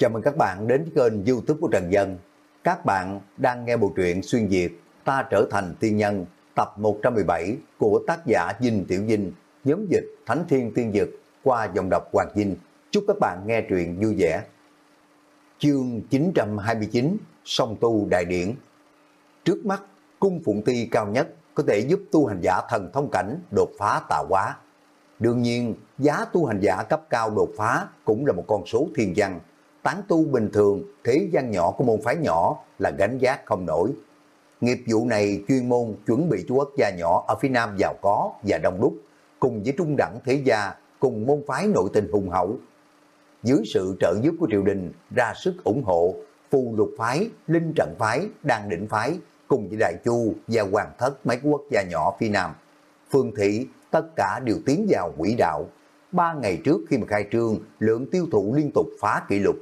Chào mừng các bạn đến kênh youtube của Trần Dân. Các bạn đang nghe bộ truyện Xuyên Việt Ta Trở Thành Tiên Nhân tập 117 của tác giả Dinh Tiểu Dinh, nhóm dịch Thánh Thiên Tiên Dực qua dòng đọc Hoàng Dinh. Chúc các bạn nghe truyện vui vẻ. Chương 929 Song Tu Đại Điển Trước mắt, cung phụng ti cao nhất có thể giúp tu hành giả thần thông cảnh đột phá tạo hóa. Đương nhiên, giá tu hành giả cấp cao đột phá cũng là một con số thiên văn. Tán tu bình thường, thế gian nhỏ của môn phái nhỏ là gánh giác không nổi. Nghiệp vụ này chuyên môn chuẩn bị cho quốc gia nhỏ ở phía nam giàu có và đông đúc, cùng với trung đẳng thế gia, cùng môn phái nội tình hùng hậu. Dưới sự trợ giúp của triều đình ra sức ủng hộ, phù lục phái, linh trận phái, đan định phái, cùng với Đại Chu và Hoàng thất mấy quốc gia nhỏ phía Nam. Phương Thị tất cả đều tiến vào quỹ đạo. Ba ngày trước khi mà khai trương, lượng tiêu thụ liên tục phá kỷ lục.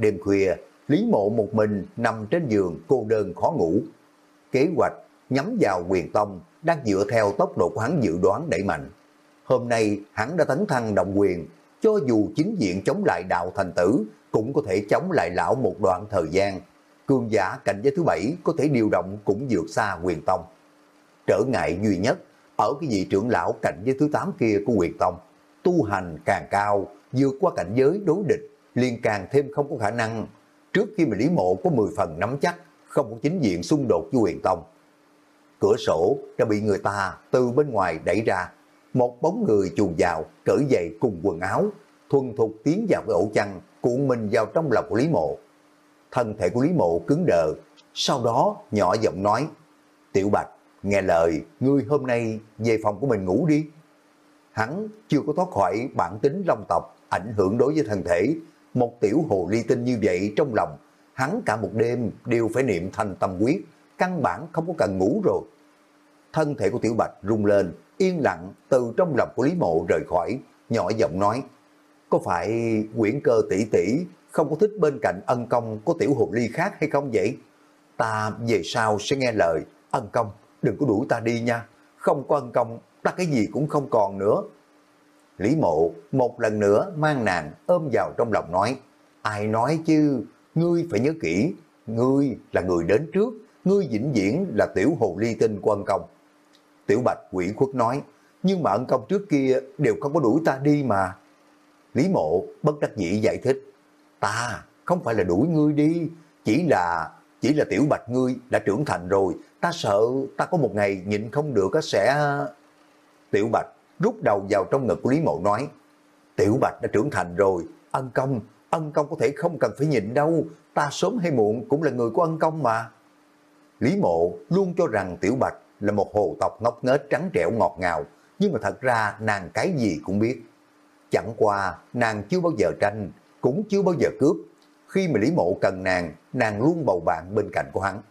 Đêm khuya, Lý Mộ một mình nằm trên giường cô đơn khó ngủ. Kế hoạch nhắm vào quyền tông đang dựa theo tốc độ của hắn dự đoán đẩy mạnh. Hôm nay hắn đã tấn thăng động quyền, cho dù chính diện chống lại đạo thành tử cũng có thể chống lại lão một đoạn thời gian cương giả cảnh giới thứ bảy có thể điều động cũng vượt xa quyền tông. Trở ngại duy nhất ở cái vị trưởng lão cảnh giới thứ 8 kia của quyền tông, tu hành càng cao, vượt qua cảnh giới đối địch, liền càng thêm không có khả năng. Trước khi mà Lý Mộ có 10 phần nắm chắc, không có chính diện xung đột với huyền tông. Cửa sổ đã bị người ta từ bên ngoài đẩy ra, một bóng người chuồn vào, cởi giày cùng quần áo, thuần thục tiến vào cái ổ chăn, cuộn mình vào trong lòng của Lý Mộ thân thể của Lý Mộ cứng đờ, sau đó nhỏ giọng nói, Tiểu Bạch, nghe lời, ngươi hôm nay về phòng của mình ngủ đi. Hắn chưa có thoát khỏi bản tính long tộc, ảnh hưởng đối với thân thể, một tiểu hồ ly tinh như vậy trong lòng, hắn cả một đêm đều phải niệm thành tâm quyết, căn bản không có cần ngủ rồi. Thân thể của Tiểu Bạch rung lên, yên lặng từ trong lòng của Lý Mộ rời khỏi, nhỏ giọng nói, có phải quyển cơ tỷ tỷ không có thích bên cạnh ân công của tiểu hồ ly khác hay không vậy? Ta về sau sẽ nghe lời, ân công, đừng có đuổi ta đi nha, không có ân công, ta cái gì cũng không còn nữa. Lý mộ một lần nữa mang nàng ôm vào trong lòng nói, ai nói chứ, ngươi phải nhớ kỹ, ngươi là người đến trước, ngươi vĩnh viễn là tiểu hồ ly tinh của ân công. Tiểu bạch quỷ khuất nói, nhưng mà ân công trước kia đều không có đuổi ta đi mà. Lý mộ bất đắc dĩ giải thích, ta không phải là đuổi ngươi đi, chỉ là chỉ là tiểu bạch ngươi đã trưởng thành rồi, ta sợ ta có một ngày nhịn không được sẽ... Tiểu bạch rút đầu vào trong ngực của Lý Mộ nói, tiểu bạch đã trưởng thành rồi, ân công, ân công có thể không cần phải nhịn đâu, ta sớm hay muộn cũng là người của ân công mà. Lý Mộ luôn cho rằng Tiểu Bạch là một hồ tộc ngốc nghếch trắng trẻo ngọt ngào, nhưng mà thật ra nàng cái gì cũng biết. Chẳng qua nàng chưa bao giờ tranh, cũng chưa bao giờ cướp. Khi mà Lý Mộ cần nàng, nàng luôn bầu bạn bên cạnh của hắn.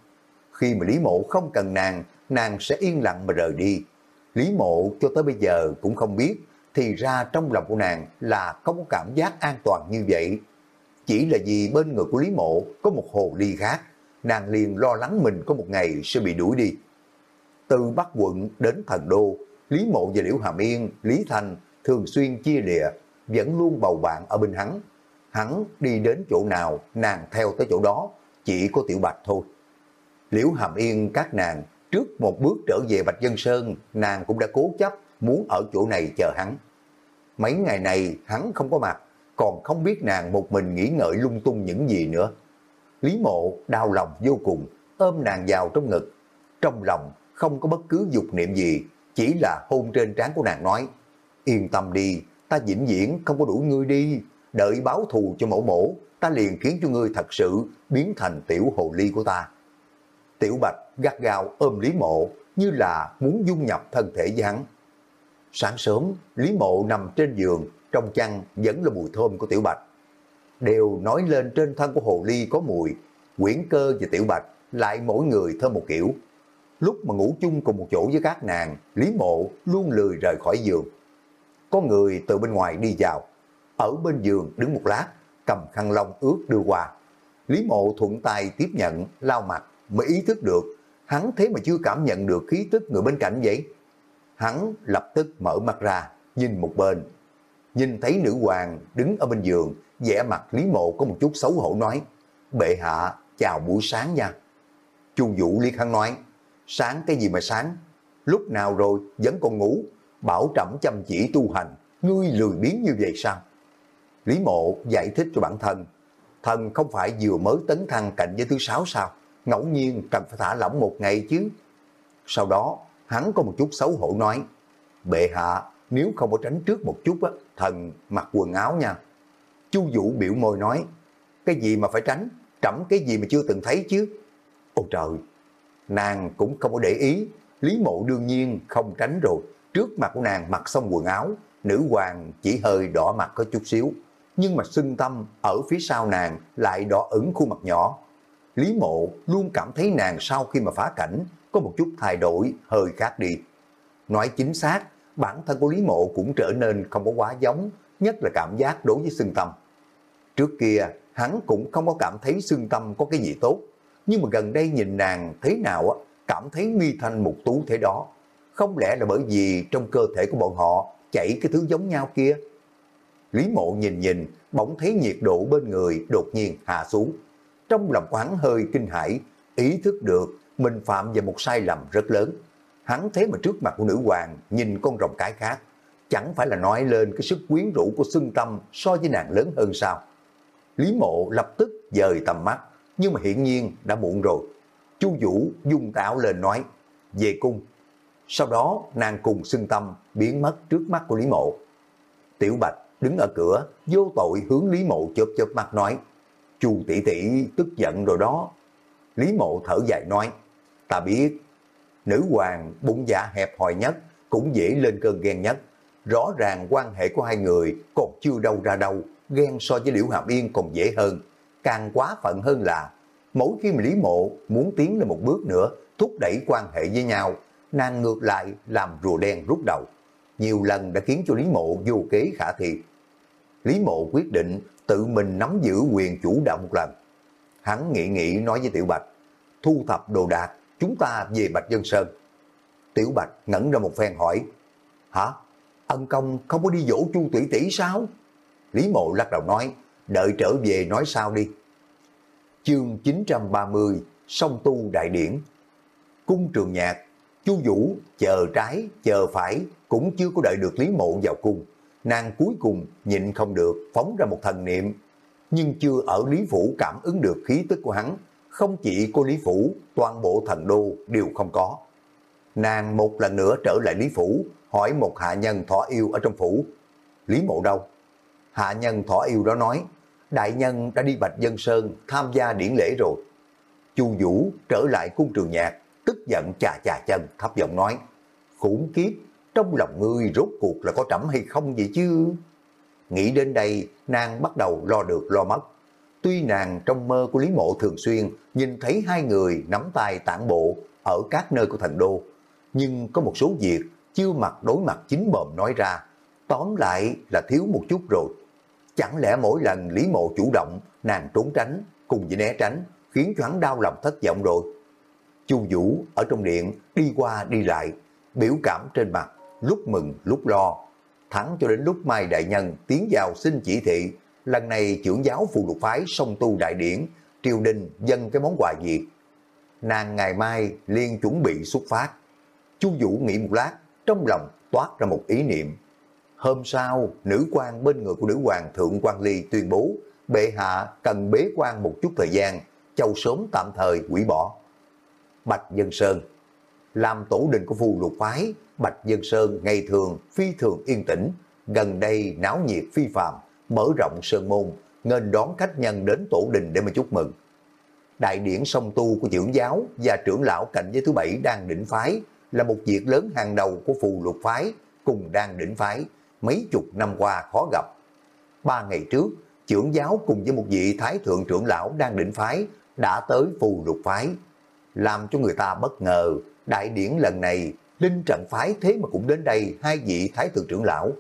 Khi mà Lý Mộ không cần nàng, nàng sẽ yên lặng mà rời đi. Lý Mộ cho tới bây giờ cũng không biết, thì ra trong lòng của nàng là không có cảm giác an toàn như vậy. Chỉ là vì bên người của Lý Mộ có một hồ ly khác, nàng liền lo lắng mình có một ngày sẽ bị đuổi đi. Từ Bắc quận đến Thần Đô, Lý Mộ và Liễu Hàm Yên, Lý Thành thường xuyên chia lìa, vẫn luôn bầu bạn ở bên hắn, hắn đi đến chỗ nào, nàng theo tới chỗ đó, chỉ có Tiểu Bạch thôi. Liễu Hàm Yên các nàng, trước một bước trở về Bạch Dân Sơn, nàng cũng đã cố chấp muốn ở chỗ này chờ hắn. Mấy ngày này hắn không có mặt, còn không biết nàng một mình nghĩ ngợi lung tung những gì nữa. Lý mộ đau lòng vô cùng, ôm nàng vào trong ngực. Trong lòng không có bất cứ dục niệm gì, chỉ là hôn trên trán của nàng nói, yên tâm đi, ta vĩnh viễn không có đuổi ngươi đi, đợi báo thù cho mẫu mổ, ta liền khiến cho ngươi thật sự biến thành tiểu hồ ly của ta. Tiểu Bạch gắt gao ôm Lý Mộ như là muốn dung nhập thân thể với hắn. Sáng sớm, Lý Mộ nằm trên giường, trong chăn vẫn là mùi thơm của Tiểu Bạch. Đều nói lên trên thân của hồ ly có mùi, quyển cơ và Tiểu Bạch lại mỗi người thơm một kiểu. Lúc mà ngủ chung cùng một chỗ với các nàng, Lý Mộ luôn lười rời khỏi giường. Có người từ bên ngoài đi vào, ở bên giường đứng một lát, cầm khăn lông ướt đưa qua. Lý mộ thuận tay tiếp nhận, lau mặt, mới ý thức được, hắn thế mà chưa cảm nhận được khí tức người bên cạnh vậy. Hắn lập tức mở mắt ra, nhìn một bên. Nhìn thấy nữ hoàng đứng ở bên giường, vẻ mặt Lý Mộ có một chút xấu hổ nói, bệ hạ, chào buổi sáng nha. Chu Vũ liên hắn nói, sáng cái gì mà sáng, lúc nào rồi vẫn còn ngủ, bảo trẫm chăm chỉ tu hành, ngươi lười biếng như vậy sao? Lý Mộ giải thích cho bản thân, thần không phải vừa mới tấn thăng cạnh với thứ sáu sao, ngẫu nhiên cần phải thả lỏng một ngày chứ. Sau đó, hắn có một chút xấu hổ nói, bệ hạ, nếu không có tránh trước một chút, á, thần mặc quần áo nha. Chu Vũ biểu môi nói, cái gì mà phải tránh, trẫm cái gì mà chưa từng thấy chứ. Ôi trời, nàng cũng không có để ý, Lý Mộ đương nhiên không tránh rồi. Trước mặt của nàng mặc xong quần áo, nữ hoàng chỉ hơi đỏ mặt có chút xíu. Nhưng mà xưng tâm ở phía sau nàng lại đỏ ửng khuôn mặt nhỏ. Lý Mộ luôn cảm thấy nàng sau khi mà phá cảnh có một chút thay đổi hơi khác đi. Nói chính xác, bản thân của Lý Mộ cũng trở nên không có quá giống, nhất là cảm giác đối với xương tâm. Trước kia, hắn cũng không có cảm thấy xương tâm có cái gì tốt, nhưng mà gần đây nhìn nàng thế nào á, cảm thấy nghi thanh một tú thế đó. Không lẽ là bởi vì trong cơ thể của bọn họ chảy cái thứ giống nhau kia? Lý mộ nhìn nhìn, bỗng thấy nhiệt độ bên người đột nhiên hạ xuống. Trong lòng quán hơi kinh hãi, ý thức được mình phạm vào một sai lầm rất lớn. Hắn thế mà trước mặt của nữ hoàng nhìn con rồng cái khác, chẳng phải là nói lên cái sức quyến rũ của xương tâm so với nàng lớn hơn sao. Lý mộ lập tức dời tầm mắt, nhưng mà hiển nhiên đã muộn rồi. Chu Vũ dung tạo lên nói, về cung. Sau đó nàng cùng xương tâm biến mất trước mắt của Lý mộ. Tiểu Bạch đứng ở cửa, vô tội hướng Lý mộ chớp chớp mắt nói, Chu tỷ tỷ tức giận rồi đó. Lý mộ thở dài nói, ta biết, nữ hoàng bụng dạ hẹp hòi nhất, cũng dễ lên cơn ghen nhất. Rõ ràng quan hệ của hai người còn chưa đâu ra đâu, ghen so với Liễu Hàm Yên còn dễ hơn. Càng quá phận hơn là, mỗi khi mà Lý Mộ muốn tiến lên một bước nữa, thúc đẩy quan hệ với nhau, nàng ngược lại làm rùa đen rút đầu. Nhiều lần đã khiến cho Lý Mộ vô kế khả thi. Lý Mộ quyết định tự mình nắm giữ quyền chủ đạo một lần. Hắn nghĩ nghĩ nói với Tiểu Bạch, thu thập đồ đạc, chúng ta về Bạch Dân Sơn. Tiểu Bạch ngẩn ra một phen hỏi, hả? Ân công không có đi dỗ chu tỷ tỷ sao? Lý Mộ lắc đầu nói, đợi trở về nói sao đi. Chương 930, song tu đại điển. Cung trường nhạc, chu Vũ chờ trái, chờ phải, cũng chưa có đợi được Lý Mộ vào cung. Nàng cuối cùng nhịn không được, phóng ra một thần niệm. Nhưng chưa ở Lý Phủ cảm ứng được khí tức của hắn, không chỉ cô Lý Phủ, toàn bộ thần đô đều không có. Nàng một lần nữa trở lại Lý Phủ, hỏi một hạ nhân thỏ yêu ở trong phủ. Lý Mộ đâu? Hạ nhân thỏ yêu đó nói, đại nhân đã đi Bạch Dân Sơn tham gia điển lễ rồi. Chu Vũ trở lại cung trường nhạc, tức giận chà chà chân, thấp giọng nói, khủng kiếp, trong lòng ngươi rốt cuộc là có trẫm hay không vậy chứ? Nghĩ đến đây, nàng bắt đầu lo được lo mất. Tuy nàng trong mơ của Lý Mộ thường xuyên nhìn thấy hai người nắm tay tản bộ ở các nơi của thành đô, nhưng có một số việc chưa mặt đối mặt chính bồm nói ra, tóm lại là thiếu một chút rồi. Chẳng lẽ mỗi lần Lý Mộ chủ động, nàng trốn tránh, cùng với né tránh, khiến cho hắn đau lòng thất vọng rồi. Chu Vũ ở trong điện đi qua đi lại, biểu cảm trên mặt, lúc mừng lúc lo. Thẳng cho đến lúc Mai Đại Nhân tiến vào xin chỉ thị, lần này trưởng giáo phù lục phái sông tu đại điển, triều đình dân cái món quà gì. Nàng ngày mai liên chuẩn bị xuất phát. Chu Vũ nghĩ một lát, trong lòng toát ra một ý niệm. Hôm sau, nữ quan bên người của nữ hoàng thượng quan ly tuyên bố bệ hạ cần bế quan một chút thời gian, châu sớm tạm thời hủy bỏ. Bạch Dân Sơn làm tổ đình của phù lục phái, Bạch Dân Sơn ngày thường phi thường yên tĩnh, gần đây náo nhiệt phi phàm, mở rộng sơn môn, nên đón khách nhân đến tổ đình để mà chúc mừng. Đại điển song tu của trưởng giáo và trưởng lão cạnh với thứ bảy đang đỉnh phái là một việc lớn hàng đầu của phù lục phái cùng đang đỉnh phái, mấy chục năm qua khó gặp. Ba ngày trước, trưởng giáo cùng với một vị thái thượng trưởng lão đang đỉnh phái đã tới phù lục phái. Làm cho người ta bất ngờ, đại điển lần này, linh trận phái thế mà cũng đến đây hai vị thái thượng trưởng lão.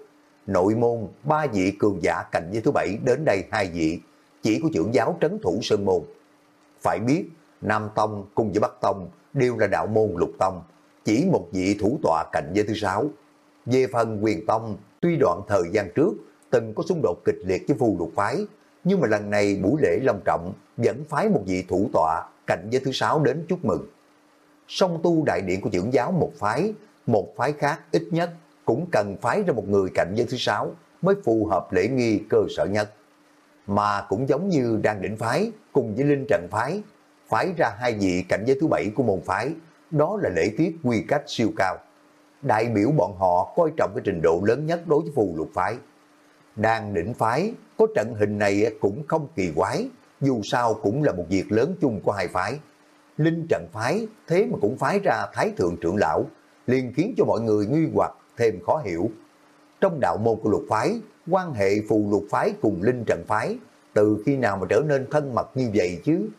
Nội môn, ba vị cường giả cạnh với thứ bảy đến đây hai vị, chỉ của trưởng giáo trấn thủ sơn môn. Phải biết, Nam Tông cùng với Bắc Tông đều là đạo môn lục tông, chỉ một vị thủ tọa cạnh với thứ sáu. Về phần quyền tông, tuy đoạn thời gian trước từng có xung đột kịch liệt với phù lục phái, nhưng mà lần này buổi lễ long trọng vẫn phái một vị thủ tọa cạnh giới thứ sáu đến chúc mừng. Song tu đại điện của trưởng giáo một phái, một phái khác ít nhất cũng cần phái ra một người cạnh giới thứ sáu mới phù hợp lễ nghi cơ sở nhất. Mà cũng giống như đang định phái cùng với linh trận phái, phái ra hai vị cạnh giới thứ bảy của môn phái, đó là lễ tiết quy cách siêu cao. Đại biểu bọn họ coi trọng cái trình độ lớn nhất đối với phù lục phái. Đang đỉnh phái, có trận hình này cũng không kỳ quái, dù sao cũng là một việc lớn chung của hai phái. Linh trận phái, thế mà cũng phái ra thái thượng trưởng lão, liền khiến cho mọi người nghi hoặc thêm khó hiểu. Trong đạo môn của lục phái, quan hệ phù lục phái cùng linh trận phái, từ khi nào mà trở nên thân mật như vậy chứ?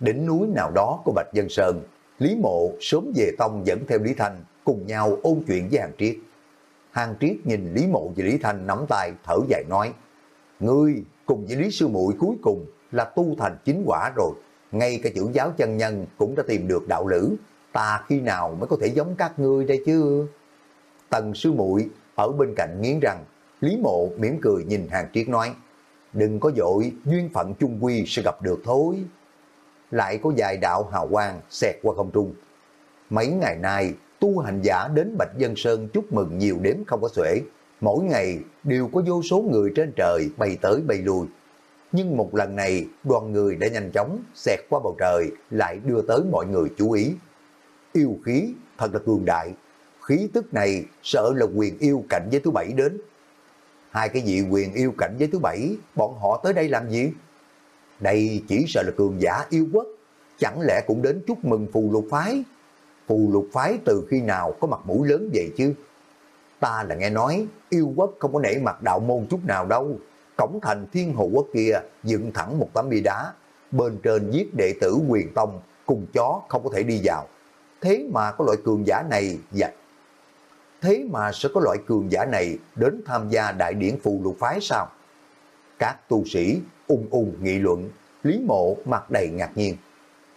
Đỉnh núi nào đó của Bạch Dân Sơn, Lý Mộ sớm về tông dẫn theo Lý Thanh cùng nhau ôn chuyện với Hàng Triết. Hàng Triết nhìn Lý Mộ và Lý Thanh nắm tay thở dài nói, Ngươi cùng với Lý Sư muội cuối cùng là tu thành chính quả rồi, ngay cả chữ giáo chân nhân cũng đã tìm được đạo lữ, ta khi nào mới có thể giống các ngươi đây chứ? Tần Sư muội ở bên cạnh nghiến rằng, Lý Mộ mỉm cười nhìn Hàng Triết nói, đừng có dội, duyên phận chung quy sẽ gặp được thôi. Lại có vài đạo hào quang xẹt qua không trung. Mấy ngày nay, tu hành giả đến Bạch Dân Sơn chúc mừng nhiều đếm không có xuể. Mỗi ngày đều có vô số người trên trời bay tới bay lui. Nhưng một lần này, đoàn người đã nhanh chóng xẹt qua bầu trời lại đưa tới mọi người chú ý. Yêu khí thật là cường đại. Khí tức này sợ là quyền yêu cảnh giới thứ bảy đến. Hai cái vị quyền yêu cảnh giới thứ bảy, bọn họ tới đây làm gì? Đây chỉ sợ là cường giả yêu quốc, chẳng lẽ cũng đến chúc mừng phù lục phái? Phù lục phái từ khi nào có mặt mũi lớn vậy chứ? Ta là nghe nói, yêu quốc không có nể mặt đạo môn chút nào đâu. Cổng thành thiên hồ quốc kia dựng thẳng một tấm bia đá, bên trên viết đệ tử quyền tông, cùng chó không có thể đi vào. Thế mà có loại cường giả này dạy. Thế mà sẽ có loại cường giả này đến tham gia đại điển phù lục phái sao? Các tu sĩ ung ung nghị luận, Lý Mộ mặt đầy ngạc nhiên.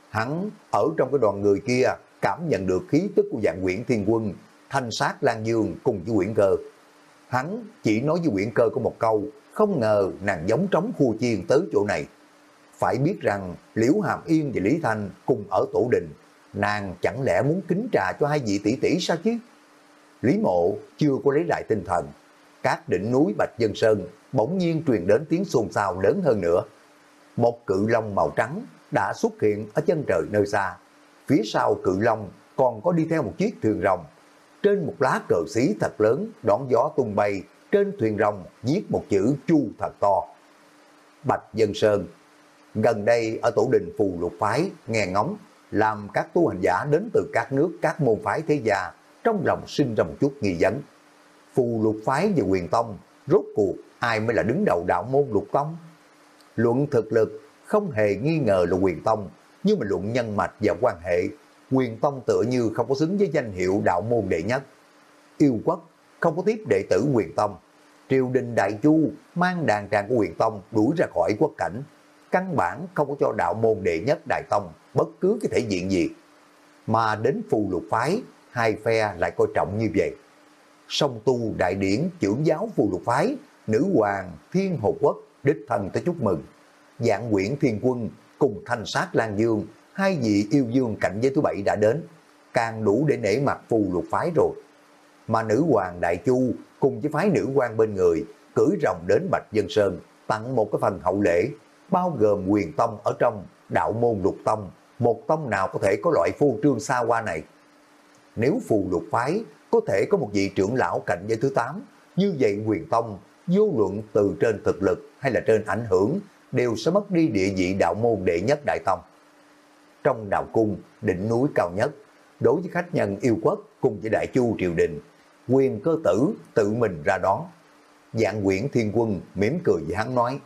Hắn ở trong cái đoàn người kia cảm nhận được khí tức của dạng quyển thiên quân, thanh sát Lan Dương cùng với quyển cơ. Hắn chỉ nói với quyển cơ có một câu, không ngờ nàng giống trống khu chiên tới chỗ này. Phải biết rằng Liễu Hàm Yên và Lý Thanh cùng ở tổ đình, nàng chẳng lẽ muốn kính trà cho hai vị tỷ tỷ sao chứ? Lý Mộ chưa có lấy lại tinh thần. Các đỉnh núi Bạch Dân Sơn bỗng nhiên truyền đến tiếng xôn xao lớn hơn nữa. Một cự long màu trắng đã xuất hiện ở chân trời nơi xa. Phía sau cự long còn có đi theo một chiếc thuyền rồng. Trên một lá cờ xí thật lớn đón gió tung bay, trên thuyền rồng viết một chữ chu thật to. Bạch Dân Sơn Gần đây ở tổ đình phù lục phái, nghe ngóng, làm các tu hành giả đến từ các nước, các môn phái thế gia, trong lòng sinh ra một chút nghi vấn. Phù lục phái và quyền tông, rốt cuộc ai mới là đứng đầu đạo môn lục tông? Luận thực lực không hề nghi ngờ là quyền tông, nhưng mà luận nhân mạch và quan hệ, quyền tông tựa như không có xứng với danh hiệu đạo môn đệ nhất. Yêu quốc không có tiếp đệ tử quyền tông. Triều đình Đại Chu mang đàn tràng của quyền tông đuổi ra khỏi quốc cảnh. Căn bản không có cho đạo môn đệ nhất Đại Tông bất cứ cái thể diện gì. Mà đến phù lục phái, hai phe lại coi trọng như vậy. Song tu đại điển trưởng giáo phù lục phái, nữ hoàng thiên hồ quốc đích thân tới chúc mừng. Dạng quyển thiên quân cùng thanh sát Lan Dương, hai vị yêu dương cạnh giới thứ bảy đã đến, càng đủ để nể mặt phù lục phái rồi. Mà nữ hoàng Đại Chu cùng với phái nữ quan bên người, cưỡi rồng đến Bạch Dân Sơn, tặng một cái phần hậu lễ, bao gồm quyền tông ở trong đạo môn lục tông, một tông nào có thể có loại phô trương xa qua này. Nếu phù lục phái có thể có một vị trưởng lão cạnh giới thứ 8, như vậy quyền tông, vô luận từ trên thực lực hay là trên ảnh hưởng, đều sẽ mất đi địa vị đạo môn đệ nhất đại tông. Trong đạo cung, đỉnh núi cao nhất, đối với khách nhân yêu quốc cùng với đại chu triều đình, quyền cơ tử tự mình ra đón. Dạng quyển thiên quân mỉm cười với hắn nói,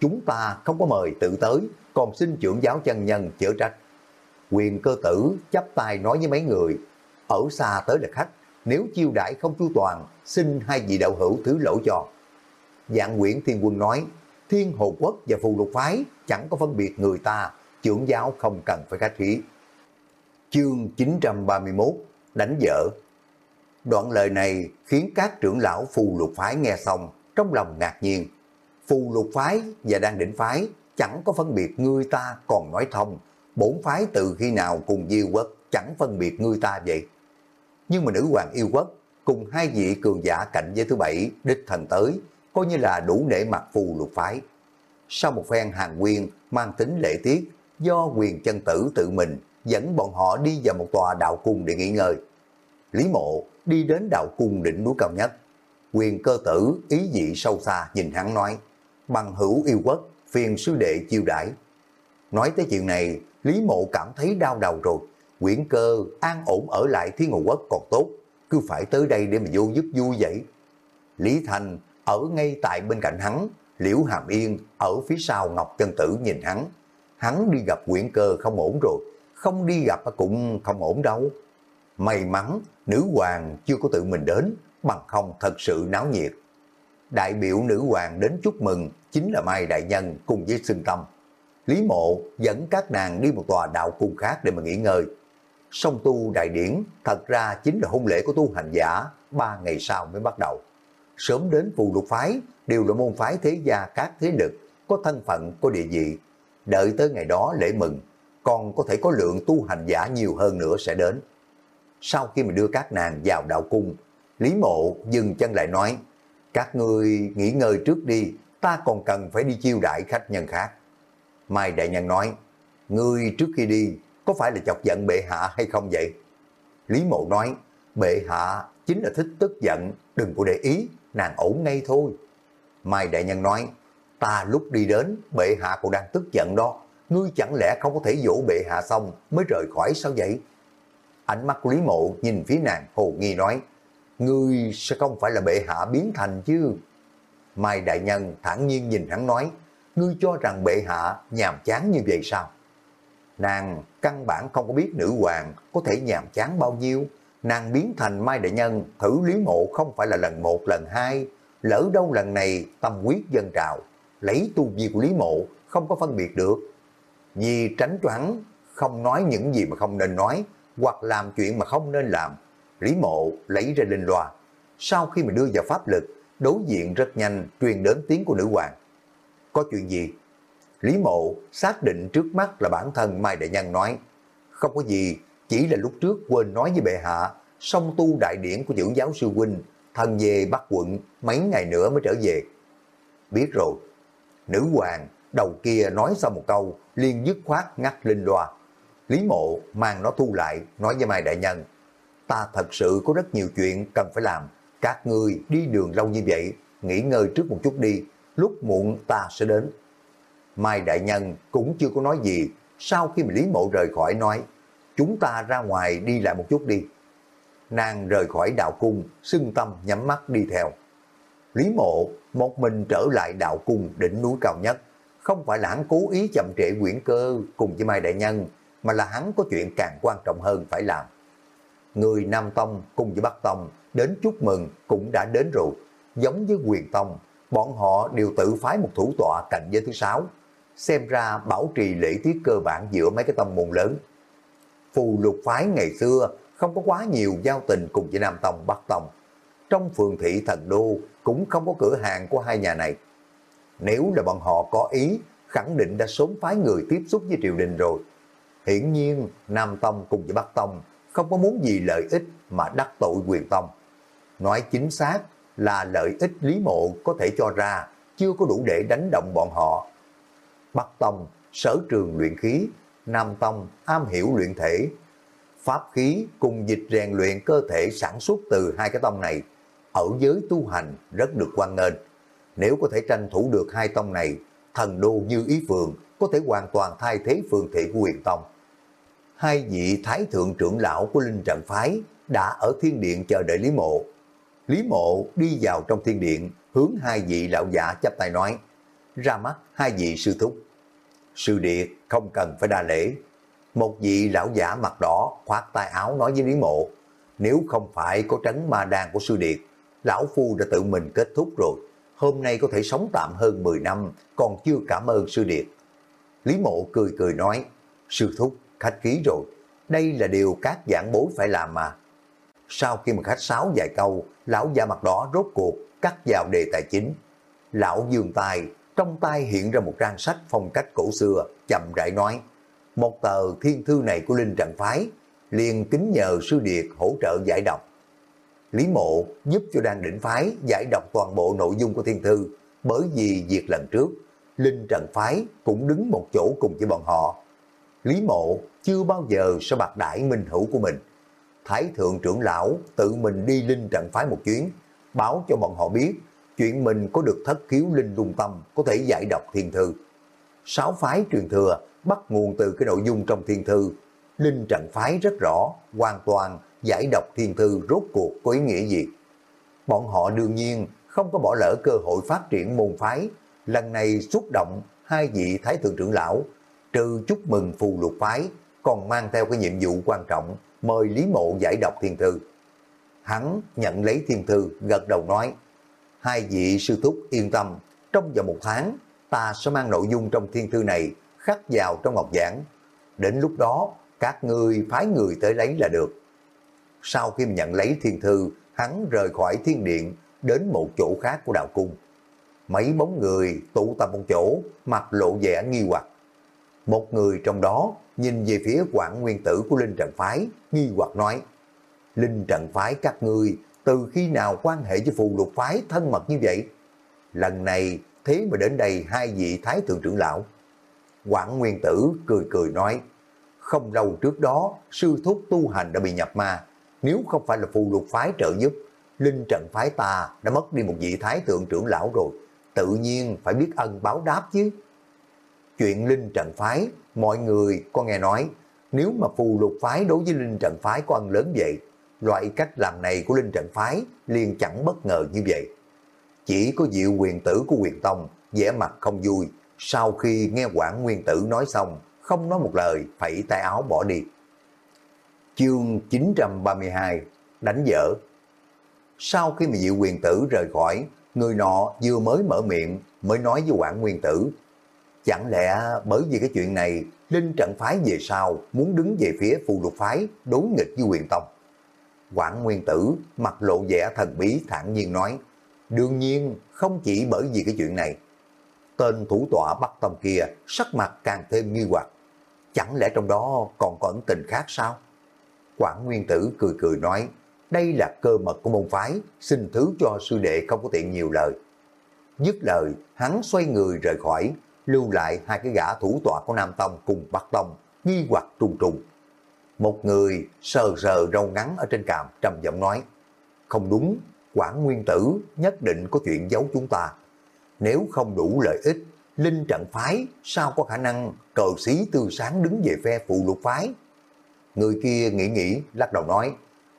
chúng ta không có mời tự tới, còn xin trưởng giáo chân nhân chữa trách. Quyền cơ tử chắp tay nói với mấy người, ở xa tới là khách, nếu chiêu đãi không chu toàn, xin hai vị đạo hữu thứ lỗi cho. Dạng Nguyễn Thiên Quân nói, Thiên Hồ Quốc và Phù Lục Phái chẳng có phân biệt người ta, trưởng giáo không cần phải khách khí. Chương 931 Đánh vợ Đoạn lời này khiến các trưởng lão Phù Lục Phái nghe xong, trong lòng ngạc nhiên. phù lục phái và đang đỉnh phái chẳng có phân biệt ngươi ta còn nói thông, bốn phái từ khi nào cùng diêu quốc chẳng phân biệt ngươi ta vậy. Nhưng mà nữ hoàng yêu quốc cùng hai vị cường giả cạnh giới thứ bảy đích thần tới, coi như là đủ để mặt phù lục phái. Sau một phen hàng quyền mang tính lễ tiết, do quyền chân tử tự mình dẫn bọn họ đi vào một tòa đạo cung để nghỉ ngơi. Lý mộ đi đến đạo cung đỉnh núi cao nhất. Quyền cơ tử ý dị sâu xa nhìn hắn nói, bằng hữu yêu quốc, phiền sư đệ chiêu đãi. Nói tới chuyện này, Lý mộ cảm thấy đau đầu rồi. Quyển cơ an ổn ở lại thiên hồ quốc còn tốt, cứ phải tới đây để mà vô giúp vui vậy. Lý Thành ở ngay tại bên cạnh hắn, Liễu Hàm Yên ở phía sau Ngọc Chân Tử nhìn hắn. Hắn đi gặp quyển cơ không ổn rồi, không đi gặp cũng không ổn đâu. May mắn, nữ hoàng chưa có tự mình đến, bằng không thật sự náo nhiệt. Đại biểu nữ hoàng đến chúc mừng chính là Mai Đại Nhân cùng với Sưng Tâm. Lý Mộ dẫn các nàng đi một tòa đạo cung khác để mà nghỉ ngơi. Song tu đại điển thật ra chính là hôn lễ của tu hành giả, ba ngày sau mới bắt đầu. Sớm đến phù lục phái đều là môn phái thế gia các thế lực, có thân phận, có địa vị. Đợi tới ngày đó lễ mừng, còn có thể có lượng tu hành giả nhiều hơn nữa sẽ đến. Sau khi mình đưa các nàng vào đạo cung, Lý Mộ dừng chân lại nói, các ngươi nghỉ ngơi trước đi, ta còn cần phải đi chiêu đại khách nhân khác. Mai Đại Nhân nói, ngươi trước khi đi, có phải là chọc giận bệ hạ hay không vậy? Lý Mộ nói, bệ hạ chính là thích tức giận, đừng có để ý, nàng ổn ngay thôi. Mai Đại Nhân nói, ta lúc đi đến, bệ hạ còn đang tức giận đó, ngươi chẳng lẽ không có thể dỗ bệ hạ xong mới rời khỏi sao vậy? Ánh mắt Lý Mộ nhìn phía nàng hồ nghi nói, ngươi sẽ không phải là bệ hạ biến thành chứ? Mai Đại Nhân thản nhiên nhìn hắn nói, ngươi cho rằng bệ hạ nhàm chán như vậy sao? Nàng căn bản không có biết nữ hoàng có thể nhàm chán bao nhiêu. Nàng biến thành Mai Đại Nhân thử Lý Mộ không phải là lần một lần hai. Lỡ đâu lần này tâm quyết dân trào, lấy tu vi của Lý Mộ không có phân biệt được. Vì tránh cho hắn không nói những gì mà không nên nói, hoặc làm chuyện mà không nên làm. Lý Mộ lấy ra linh loa. Sau khi mà đưa vào pháp lực, đối diện rất nhanh truyền đến tiếng của nữ hoàng. Có chuyện gì? Lý Mộ xác định trước mắt là bản thân Mai Đại Nhân nói. Không có gì, chỉ là lúc trước quên nói với bệ hạ, song tu đại điển của chữ giáo sư huynh, thần về Bắc quận, mấy ngày nữa mới trở về. Biết rồi, nữ hoàng đầu kia nói xong một câu, liền dứt khoát ngắt linh loa. Lý Mộ mang nó thu lại, nói với Mai Đại Nhân, ta thật sự có rất nhiều chuyện cần phải làm, các ngươi đi đường lâu như vậy, nghỉ ngơi trước một chút đi, lúc muộn ta sẽ đến. Mai Đại Nhân cũng chưa có nói gì, sau khi mà Lý Mộ rời khỏi nói, chúng ta ra ngoài đi lại một chút đi. Nàng rời khỏi đạo cung, xưng tâm nhắm mắt đi theo. Lý Mộ một mình trở lại đạo cung đỉnh núi cao nhất, không phải lãng cố ý chậm trễ quyển cơ cùng với Mai Đại Nhân, mà là hắn có chuyện càng quan trọng hơn phải làm. Người Nam Tông cùng với Bắc Tông đến chúc mừng cũng đã đến rồi, giống với quyền Tông, bọn họ đều tự phái một thủ tọa cạnh giới thứ sáu, xem ra bảo trì lễ tiết cơ bản giữa mấy cái tông môn lớn. Phù lục phái ngày xưa không có quá nhiều giao tình cùng với Nam Tông Bắc Tông. Trong phường thị thần đô cũng không có cửa hàng của hai nhà này. Nếu là bọn họ có ý, khẳng định đã sớm phái người tiếp xúc với triều đình rồi. Hiển nhiên, Nam Tông cùng với Bắc Tông không có muốn gì lợi ích mà đắc tội quyền Tông. Nói chính xác là lợi ích Lý Mộ có thể cho ra chưa có đủ để đánh động bọn họ. Bắc Tông, sở trường luyện khí, Nam Tông, am hiểu luyện thể. Pháp khí cùng dịch rèn luyện cơ thể sản xuất từ hai cái tông này, ở giới tu hành rất được quan nghênh. Nếu có thể tranh thủ được hai tông này, thần đô như ý phường có thể hoàn toàn thay thế phường thị của quyền tông. Hai vị thái thượng trưởng lão của linh trận phái đã ở thiên điện chờ đợi Lý Mộ. Lý Mộ đi vào trong thiên điện, hướng hai vị lão giả chắp tay nói, ra mắt hai vị sư thúc. Sư địa không cần phải đa lễ. Một vị lão giả mặt đỏ khoát tay áo nói với Lý Mộ, nếu không phải có trấn ma đan của sư điệt, lão phu đã tự mình kết thúc rồi. Hôm nay có thể sống tạm hơn 10 năm, còn chưa cảm ơn sư điệt. Lý Mộ cười cười nói, sư thúc, khách khí rồi, đây là điều các giảng bối phải làm mà. Sau khi mà khách sáo vài câu, lão già mặt đỏ rốt cuộc cắt vào đề tài chính. Lão dường tài trong tay hiện ra một trang sách phong cách cổ xưa, chậm rãi nói, một tờ thiên thư này của Linh Trần Phái, liền kính nhờ sư điệt hỗ trợ giải đọc. Lý Mộ giúp cho đàn Đỉnh Phái giải đọc toàn bộ nội dung của thiên thư, bởi vì việc lần trước, Linh Trần Phái cũng đứng một chỗ cùng với bọn họ. Lý Mộ chưa bao giờ sẽ bạc đại minh hữu của mình. Thái thượng trưởng lão tự mình đi Linh trận Phái một chuyến, báo cho bọn họ biết chuyện mình có được thất khiếu linh lung tâm có thể giải đọc thiên thư. Sáu phái truyền thừa bắt nguồn từ cái nội dung trong thiên thư. Linh trận phái rất rõ, hoàn toàn giải đọc thiên thư rốt cuộc có ý nghĩa gì. Bọn họ đương nhiên không có bỏ lỡ cơ hội phát triển môn phái. Lần này xúc động hai vị thái thượng trưởng lão, trừ chúc mừng phù lục phái, còn mang theo cái nhiệm vụ quan trọng mời Lý Mộ giải đọc thiên thư. Hắn nhận lấy thiên thư, gật đầu nói, hai vị sư thúc yên tâm, trong vòng một tháng, ta sẽ mang nội dung trong thiên thư này khắc vào trong ngọc giảng. Đến lúc đó, các ngươi phái người tới lấy là được. Sau khi nhận lấy thiên thư, hắn rời khỏi thiên điện, đến một chỗ khác của đạo cung. Mấy bóng người tụ tập một chỗ, mặt lộ vẻ nghi hoặc. Một người trong đó nhìn về phía quản nguyên tử của Linh Trần Phái, nghi hoặc nói, Linh Trần Phái các người từ khi nào quan hệ với phù lục phái thân mật như vậy? Lần này thế mà đến đây hai vị thái thượng trưởng lão. Quảng Nguyên Tử cười cười nói, không lâu trước đó sư thúc tu hành đã bị nhập ma, nếu không phải là phù lục phái trợ giúp, linh trận phái ta đã mất đi một vị thái thượng trưởng lão rồi, tự nhiên phải biết ân báo đáp chứ. Chuyện linh trận phái, mọi người có nghe nói, nếu mà phù lục phái đối với linh trận phái có ăn lớn vậy, loại cách làm này của linh trận phái liền chẳng bất ngờ như vậy. Chỉ có diệu quyền tử của quyền tông, vẻ mặt không vui, sau khi nghe quản nguyên tử nói xong, không nói một lời, phẩy tay áo bỏ đi. Chương 932 Đánh dở Sau khi mà diệu quyền tử rời khỏi, người nọ vừa mới mở miệng mới nói với quản nguyên tử. Chẳng lẽ bởi vì cái chuyện này, Linh trận phái về sau muốn đứng về phía phù lục phái đối nghịch với quyền tông. Quảng Nguyên Tử mặt lộ vẻ thần bí thản nhiên nói, đương nhiên không chỉ bởi vì cái chuyện này. Tên thủ tọa Bắc Tông kia sắc mặt càng thêm nghi hoặc. Chẳng lẽ trong đó còn có ẩn tình khác sao? Quảng Nguyên Tử cười cười nói, đây là cơ mật của môn phái, xin thứ cho sư đệ không có tiện nhiều lời. Dứt lời, hắn xoay người rời khỏi, lưu lại hai cái gã thủ tọa của Nam Tông cùng Bắc Tông, nghi hoặc trùng trùng. Một người sờ sờ râu ngắn ở trên càm trầm giọng nói, không đúng, quản nguyên tử nhất định có chuyện giấu chúng ta. Nếu không đủ lợi ích, linh trận phái sao có khả năng cờ xí tư sáng đứng về phe phụ lục phái. Người kia nghĩ nghĩ, lắc đầu nói,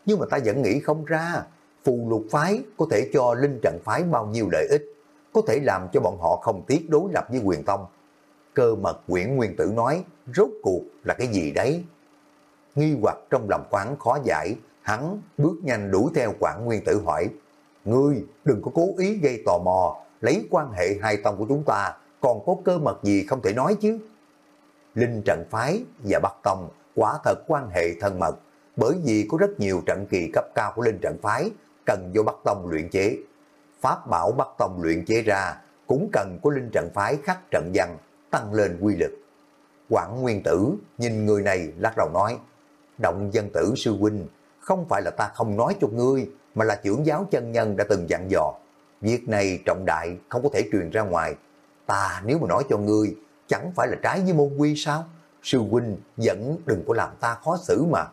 nhưng mà ta vẫn nghĩ không ra, phù lục phái có thể cho linh trận phái bao nhiêu lợi ích, có thể làm cho bọn họ không tiếc đối lập với quyền tông. Cơ mật quyển nguyên tử nói, rốt cuộc là cái gì đấy? nghi hoặc trong lòng quán khó giải, hắn bước nhanh đuổi theo quản nguyên tử hỏi, Ngươi đừng có cố ý gây tò mò, lấy quan hệ hai tông của chúng ta, còn có cơ mật gì không thể nói chứ? Linh Trận Phái và Bắc Tông quả thật quan hệ thân mật, bởi vì có rất nhiều trận kỳ cấp cao của Linh Trận Phái cần vô Bắc Tông luyện chế. Pháp bảo Bắc Tông luyện chế ra cũng cần có Linh Trận Phái khắc trận văn, tăng lên quy lực. Quảng Nguyên Tử nhìn người này lắc đầu nói, động dân tử sư huynh, không phải là ta không nói cho ngươi, mà là trưởng giáo chân nhân đã từng dặn dò. Việc này trọng đại, không có thể truyền ra ngoài. Ta nếu mà nói cho ngươi, chẳng phải là trái với môn quy sao? Sư huynh vẫn đừng có làm ta khó xử mà.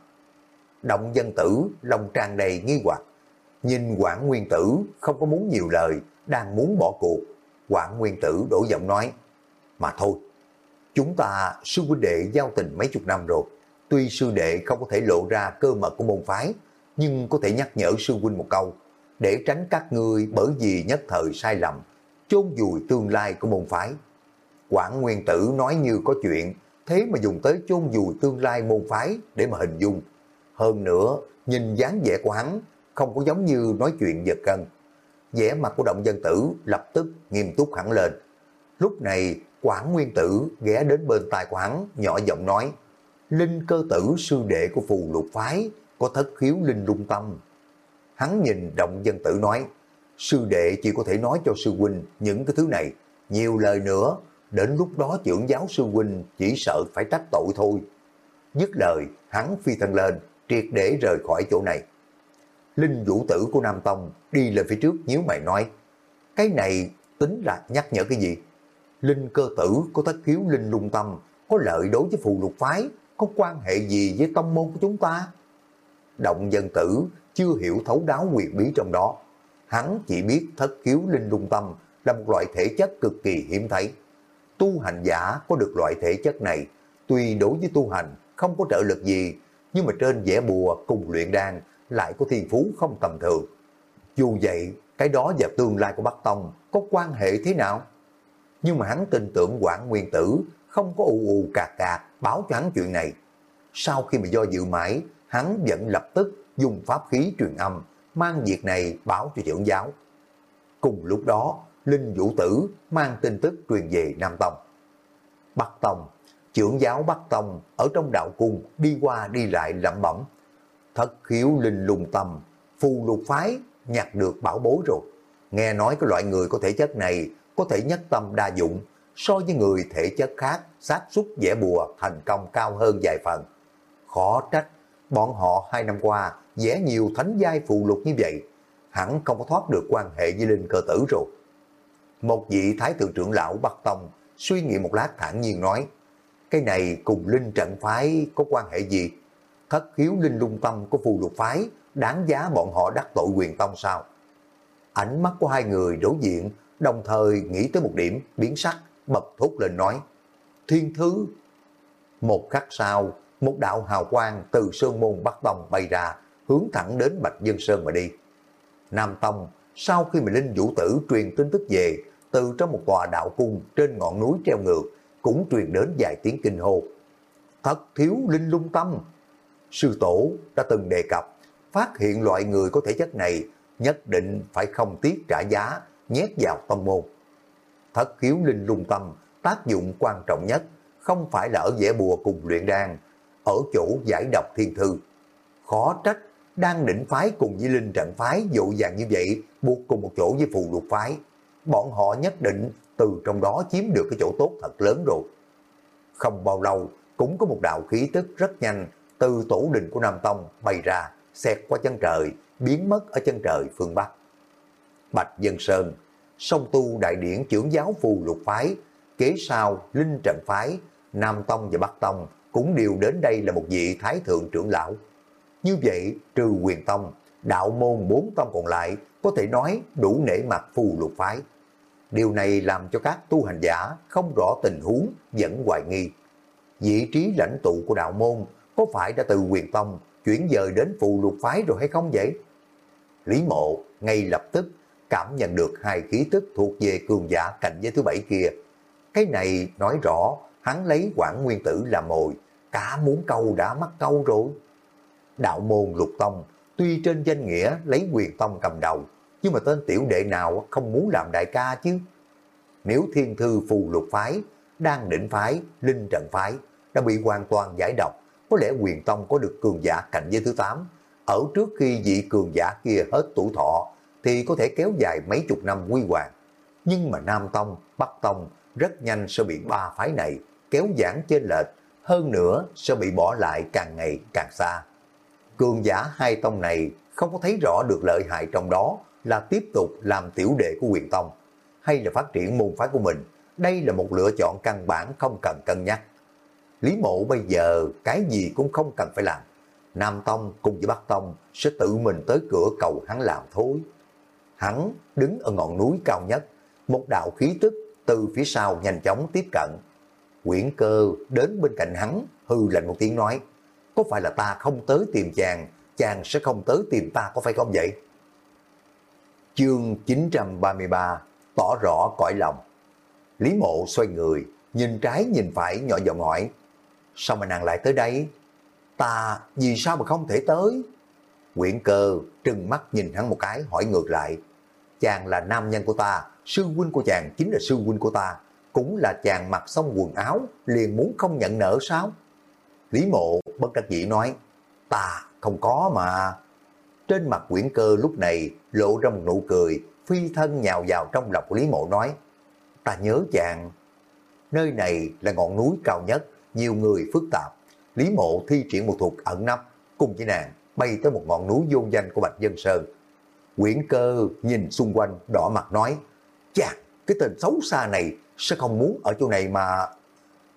Động dân tử, lòng tràn đầy nghi hoặc. Nhìn Quảng Nguyên Tử không có muốn nhiều lời, đang muốn bỏ cuộc. Quảng Nguyên Tử đổi giọng nói, mà thôi, chúng ta sư huynh đệ giao tình mấy chục năm rồi, Tuy sư đệ không có thể lộ ra cơ mật của môn phái, nhưng có thể nhắc nhở sư huynh một câu, để tránh các ngươi bởi vì nhất thời sai lầm, chôn vùi tương lai của môn phái. Quảng Nguyên Tử nói như có chuyện, thế mà dùng tới chôn vùi tương lai môn phái để mà hình dung. Hơn nữa, nhìn dáng vẻ của hắn, không có giống như nói chuyện giật gân. vẻ mặt của động dân tử lập tức nghiêm túc hẳn lên. Lúc này, Quảng Nguyên Tử ghé đến bên tai của hắn, nhỏ giọng nói, linh cơ tử sư đệ của phù lục phái, có thất khiếu linh lung tâm. Hắn nhìn động dân tử nói, sư đệ chỉ có thể nói cho sư huynh những cái thứ này, nhiều lời nữa, đến lúc đó trưởng giáo sư huynh chỉ sợ phải trách tội thôi. Dứt lời, hắn phi thân lên, triệt để rời khỏi chỗ này. Linh vũ tử của Nam Tông đi lên phía trước nhíu mày nói, cái này tính là nhắc nhở cái gì? Linh cơ tử có thất khiếu linh lung tâm, có lợi đối với phù lục phái, có quan hệ gì với tông môn của chúng ta? Động dân tử chưa hiểu thấu đáo quyền bí trong đó. Hắn chỉ biết thất khiếu linh lung tâm là một loại thể chất cực kỳ hiếm thấy. Tu hành giả có được loại thể chất này, tuy đối với tu hành không có trợ lực gì, nhưng mà trên vẽ bùa cùng luyện đan lại có thiên phú không tầm thường. Dù vậy, cái đó và tương lai của Bắc Tông có quan hệ thế nào? Nhưng mà hắn tin tưởng Quảng Nguyên Tử không có ù ù cạc cạc báo cho hắn chuyện này. Sau khi mà do dự mãi, hắn vẫn lập tức dùng pháp khí truyền âm, mang việc này báo cho trưởng giáo. Cùng lúc đó, Linh Vũ Tử mang tin tức truyền về Nam Tông. Bắc Tông, trưởng giáo Bắc Tông ở trong đạo cung đi qua đi lại lẩm bẩm. Thất khiếu linh lùng tâm, phù lục phái nhặt được bảo bối rồi. Nghe nói cái loại người có thể chất này có thể nhất tâm đa dụng, so với người thể chất khác xác suất dễ bùa thành công cao hơn vài phần. Khó trách, bọn họ hai năm qua vẽ nhiều thánh giai phù lục như vậy, hẳn không có thoát được quan hệ với linh cơ tử rồi. Một vị thái thượng trưởng lão Bắc Tông suy nghĩ một lát thản nhiên nói, cái này cùng linh trận phái có quan hệ gì? Thất khiếu linh lung tâm của phù lục phái đáng giá bọn họ đắc tội quyền tông sao? Ánh mắt của hai người đối diện đồng thời nghĩ tới một điểm biến sắc, bật thốt lên nói, thiên thứ. Một khắc sau, một đạo hào quang từ sơn môn Bắc Tông bay ra, hướng thẳng đến Bạch Dân Sơn mà đi. Nam Tông, sau khi mà Linh Vũ Tử truyền tin tức về, từ trong một tòa đạo cung trên ngọn núi treo ngược, cũng truyền đến vài tiếng kinh hô. Thật thiếu linh lung tâm. Sư tổ đã từng đề cập, phát hiện loại người có thể chất này nhất định phải không tiếc trả giá, nhét vào tâm môn. Thất khiếu linh lung tâm, tác dụng quan trọng nhất, không phải là ở dễ bùa cùng luyện đan, ở chỗ giải độc thiên thư. Khó trách, đang định phái cùng với linh trận phái dụ dàng như vậy, buộc cùng một chỗ với phù lục phái. Bọn họ nhất định từ trong đó chiếm được cái chỗ tốt thật lớn rồi. Không bao lâu, cũng có một đạo khí tức rất nhanh từ tổ đình của Nam Tông bay ra, xẹt qua chân trời, biến mất ở chân trời phương Bắc. Bạch Dân Sơn, song tu đại điển trưởng giáo phù lục phái, kế sau Linh Trận Phái, Nam Tông và Bắc Tông cũng đều đến đây là một vị Thái Thượng trưởng lão. Như vậy, trừ quyền tông, đạo môn bốn tông còn lại có thể nói đủ nể mặt phù lục phái. Điều này làm cho các tu hành giả không rõ tình huống vẫn hoài nghi. Vị trí lãnh tụ của đạo môn có phải đã từ quyền tông chuyển dời đến phù lục phái rồi hay không vậy? Lý mộ ngay lập tức cảm nhận được hai khí tức thuộc về cường giả cạnh giới thứ bảy kia. Cái này nói rõ hắn lấy quảng nguyên tử làm mồi, cả muốn câu đã mắc câu rồi. Đạo môn lục tông tuy trên danh nghĩa lấy quyền tông cầm đầu, nhưng mà tên tiểu đệ nào không muốn làm đại ca chứ. Nếu thiên thư phù lục phái, đang định phái, linh trận phái, đã bị hoàn toàn giải độc, có lẽ quyền tông có được cường giả cạnh giới thứ 8. Ở trước khi vị cường giả kia hết tuổi thọ, thì có thể kéo dài mấy chục năm quy hoàng. Nhưng mà Nam Tông, Bắc Tông rất nhanh sẽ bị ba phái này kéo giãn trên lệch, hơn nữa sẽ bị bỏ lại càng ngày càng xa. Cường giả hai tông này không có thấy rõ được lợi hại trong đó là tiếp tục làm tiểu đệ của quyền tông, hay là phát triển môn phái của mình. Đây là một lựa chọn căn bản không cần cân nhắc. Lý mộ bây giờ cái gì cũng không cần phải làm. Nam Tông cùng với Bắc Tông sẽ tự mình tới cửa cầu hắn làm thôi. Hắn đứng ở ngọn núi cao nhất, một đạo khí tức từ phía sau nhanh chóng tiếp cận. Quyển cơ đến bên cạnh hắn, hư lạnh một tiếng nói, có phải là ta không tới tìm chàng, chàng sẽ không tới tìm ta có phải không vậy? Chương 933 tỏ rõ cõi lòng. Lý mộ xoay người, nhìn trái nhìn phải nhỏ giọng hỏi, sao mà nàng lại tới đây? Ta vì sao mà không thể tới? Quyển cơ trừng mắt nhìn hắn một cái hỏi ngược lại, chàng là nam nhân của ta, sư huynh của chàng chính là sư huynh của ta, cũng là chàng mặc xong quần áo, liền muốn không nhận nợ sao? Lý mộ bất đắc dĩ nói, ta không có mà. Trên mặt quyển cơ lúc này lộ ra một nụ cười, phi thân nhào vào trong lòng của Lý mộ nói, ta nhớ chàng. Nơi này là ngọn núi cao nhất, nhiều người phức tạp. Lý mộ thi triển một thuật ẩn nấp, cùng với nàng bay tới một ngọn núi vô danh của Bạch Dân Sơn. Quyển cơ nhìn xung quanh đỏ mặt nói, chà, cái tên xấu xa này sẽ không muốn ở chỗ này mà...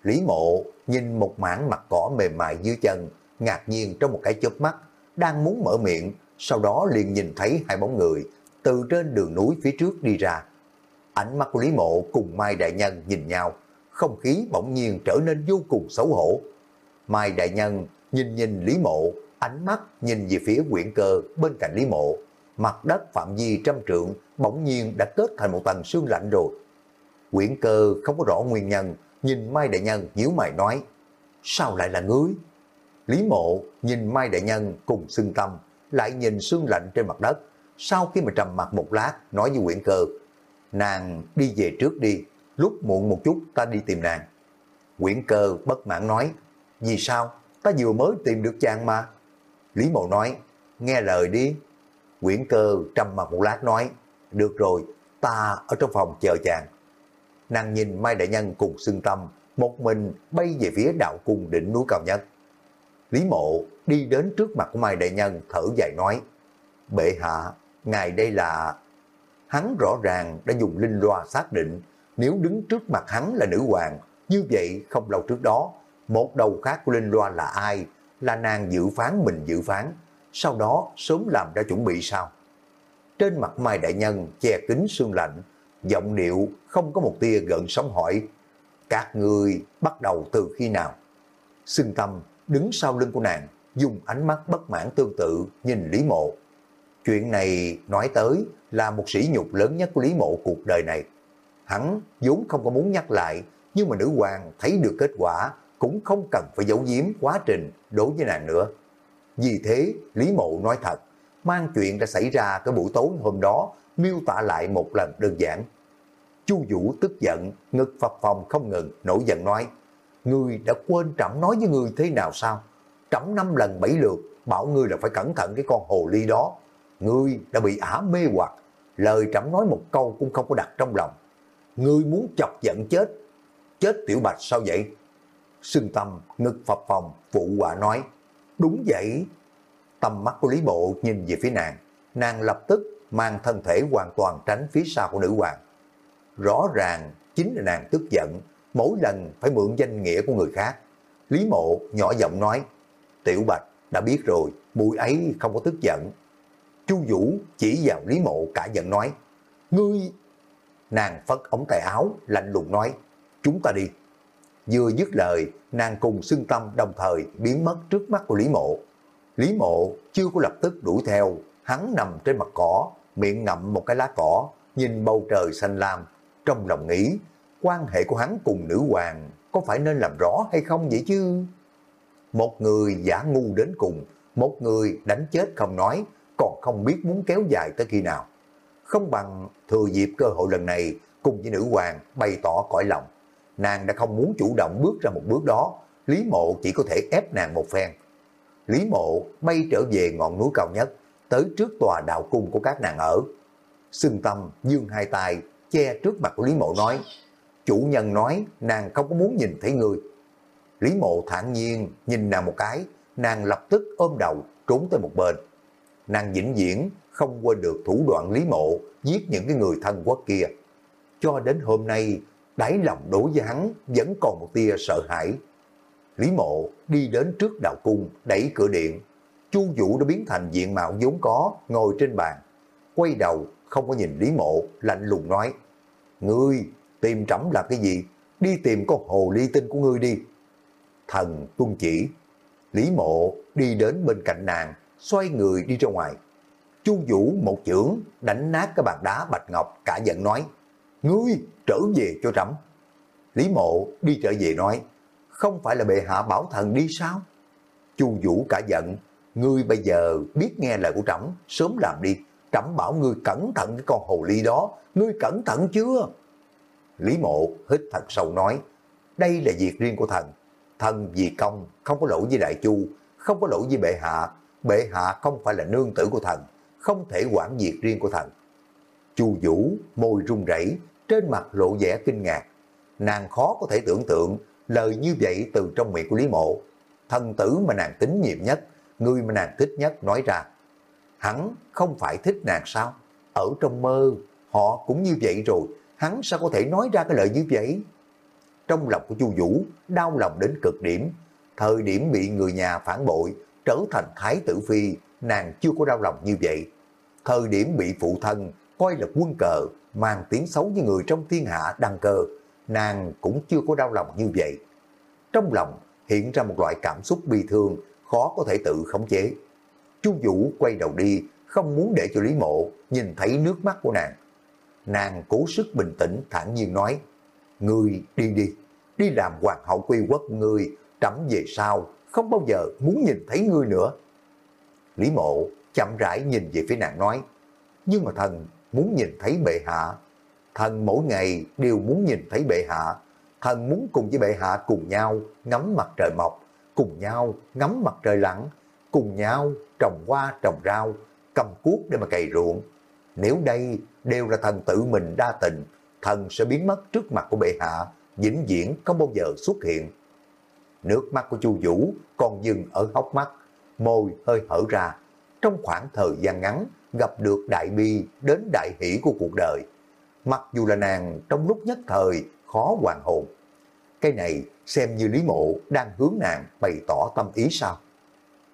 Lý mộ nhìn một mảng mặt cỏ mềm mại dưới chân, ngạc nhiên trong một cái chớp mắt, đang muốn mở miệng, sau đó liền nhìn thấy hai bóng người từ trên đường núi phía trước đi ra. Ánh mắt của Lý mộ cùng Mai Đại Nhân nhìn nhau, không khí bỗng nhiên trở nên vô cùng xấu hổ. Mai Đại Nhân nhìn nhìn Lý mộ, ánh mắt nhìn về phía quyển cơ bên cạnh Lý mộ, mặt đất phạm vi trăm trượng bỗng nhiên đã kết thành một tầng xương lạnh rồi. Quyển cơ không có rõ nguyên nhân, nhìn Mai Đại Nhân nhíu mày nói, sao lại là ngươi? Lý Mộ nhìn Mai Đại Nhân cùng xưng tâm, lại nhìn xương lạnh trên mặt đất. Sau khi mà trầm mặt một lát, nói với quyển cơ, nàng đi về trước đi, lúc muộn một chút ta đi tìm nàng. Nguyễn cơ bất mãn nói, vì sao? Ta vừa mới tìm được chàng mà. Lý Mộ nói, nghe lời đi. Nguyễn cơ trầm mặt một lát nói, được rồi, ta ở trong phòng chờ chàng. Nàng nhìn Mai Đại Nhân cùng xưng tâm, một mình bay về phía đạo cung đỉnh núi cao nhất. Lý Mộ đi đến trước mặt của Mai Đại Nhân thở dài nói, Bệ hạ, ngài đây là... Hắn rõ ràng đã dùng linh loa xác định, nếu đứng trước mặt hắn là nữ hoàng, như vậy không lâu trước đó, một đầu khác của linh loa là ai, là nàng dự phán mình dự phán, sau đó sớm làm ra chuẩn bị sao? Trên mặt Mai Đại Nhân che kính sương lạnh, giọng điệu không có một tia gợn sóng hỏi, các người bắt đầu từ khi nào? Xương Tâm đứng sau lưng của nàng, dùng ánh mắt bất mãn tương tự nhìn Lý Mộ. Chuyện này nói tới là một sỉ nhục lớn nhất của Lý Mộ cuộc đời này. Hắn vốn không có muốn nhắc lại, nhưng mà nữ hoàng thấy được kết quả cũng không cần phải giấu giếm quá trình đối với nàng nữa. Vì thế, Lý Mộ nói thật, mang chuyện đã xảy ra cái buổi tối hôm đó miêu tả lại một lần đơn giản. Chu Vũ tức giận, ngực phập phòng không ngừng, nổi giận nói, Ngươi đã quên Trẫm nói với ngươi thế nào sao? Trẫm năm lần bảy lượt, bảo ngươi là phải cẩn thận cái con hồ ly đó. Ngươi đã bị ả mê hoặc, lời Trẫm nói một câu cũng không có đặt trong lòng. Ngươi muốn chọc giận chết, chết tiểu bạch sao vậy? Sưng tâm, ngực phập phòng, phụ quả nói, đúng vậy. Tầm mắt của Lý Bộ nhìn về phía nàng, nàng lập tức mang thân thể hoàn toàn tránh phía sau của nữ hoàng. Rõ ràng chính là nàng tức giận, mỗi lần phải mượn danh nghĩa của người khác. Lý mộ nhỏ giọng nói, Tiểu Bạch đã biết rồi, mùi ấy không có tức giận. Chu Vũ chỉ vào Lý mộ cả giận nói, Ngươi... Nàng phất ống tay áo, lạnh lùng nói, chúng ta đi. Vừa dứt lời, nàng cùng xưng tâm đồng thời biến mất trước mắt của Lý mộ. Lý mộ chưa có lập tức đuổi theo, hắn nằm trên mặt cỏ, miệng ngậm một cái lá cỏ, nhìn bầu trời xanh lam, trong lòng nghĩ quan hệ của hắn cùng nữ hoàng có phải nên làm rõ hay không vậy chứ? Một người giả ngu đến cùng, một người đánh chết không nói, còn không biết muốn kéo dài tới khi nào. Không bằng thừa dịp cơ hội lần này cùng với nữ hoàng bày tỏ cõi lòng. Nàng đã không muốn chủ động bước ra một bước đó, Lý Mộ chỉ có thể ép nàng một phen. Lý Mộ bay trở về ngọn núi cao nhất, tới trước tòa đạo cung của các nàng ở. Sưng tâm dương hai tay che trước mặt của Lý Mộ nói, chủ nhân nói nàng không có muốn nhìn thấy người. Lý mộ thản nhiên nhìn nàng một cái, nàng lập tức ôm đầu trốn tới một bên. Nàng vĩnh viễn không quên được thủ đoạn Lý mộ giết những cái người thân quốc kia. Cho đến hôm nay, đáy lòng đối với hắn vẫn còn một tia sợ hãi. Lý mộ đi đến trước đạo cung, đẩy cửa điện. Chu Vũ đã biến thành diện mạo vốn có, ngồi trên bàn. Quay đầu, không có nhìn Lý mộ, lạnh lùng nói. Ngươi tìm trẫm là cái gì? Đi tìm con hồ ly tinh của ngươi đi. Thần tuân chỉ. Lý mộ đi đến bên cạnh nàng, xoay người đi ra ngoài. Chu Vũ một chưởng đánh nát cái bàn đá bạch ngọc cả giận nói, ngươi trở về cho trẫm. Lý mộ đi trở về nói, không phải là bệ hạ bảo thần đi sao? Chu Vũ cả giận, ngươi bây giờ biết nghe lời của trẫm, sớm làm đi. Trẫm bảo ngươi cẩn thận cái con hồ ly đó, ngươi cẩn thận chưa? Lý mộ hít thật sâu nói, đây là việc riêng của thần. Thần vì công, không có lỗi với đại chu, không có lỗi với bệ hạ. Bệ hạ không phải là nương tử của thần, không thể quản việc riêng của thần. Chu Vũ môi run rẩy, trên mặt lộ vẻ kinh ngạc. Nàng khó có thể tưởng tượng lời như vậy từ trong miệng của Lý Mộ. Thần tử mà nàng tín nhiệm nhất, người mà nàng thích nhất nói ra. Hắn không phải thích nàng sao? Ở trong mơ, họ cũng như vậy rồi, hắn sao có thể nói ra cái lời như vậy? Trong lòng của Chu Vũ đau lòng đến cực điểm, thời điểm bị người nhà phản bội, trở thành thái tử phi, nàng chưa có đau lòng như vậy. Thời điểm bị phụ thân coi là quân cờ, mang tiếng xấu như người trong thiên hạ đăng cơ, nàng cũng chưa có đau lòng như vậy. Trong lòng hiện ra một loại cảm xúc bi thương, khó có thể tự khống chế. Chu Vũ quay đầu đi, không muốn để cho Lý Mộ nhìn thấy nước mắt của nàng. Nàng cố sức bình tĩnh thản nhiên nói, Ngươi đi đi, đi làm hoàng hậu quy quốc ngươi, trẫm về sau, không bao giờ muốn nhìn thấy ngươi nữa. Lý Mộ chậm rãi nhìn về phía nàng nói, nhưng mà thần muốn nhìn thấy bệ hạ. Thần mỗi ngày đều muốn nhìn thấy bệ hạ. Thần muốn cùng với bệ hạ cùng nhau ngắm mặt trời mọc, cùng nhau ngắm mặt trời lặn, cùng nhau trồng hoa trồng rau, cầm cuốc để mà cày ruộng. Nếu đây đều là thần tự mình đa tình, thần sẽ biến mất trước mặt của bệ hạ, vĩnh viễn không bao giờ xuất hiện. Nước mắt của Chu Vũ còn dừng ở hốc mắt, môi hơi hở ra. Trong khoảng thời gian ngắn, gặp được đại bi đến đại hỷ của cuộc đời. Mặc dù là nàng trong lúc nhất thời khó hoàn hồn. Cái này xem như Lý Mộ đang hướng nàng bày tỏ tâm ý sao.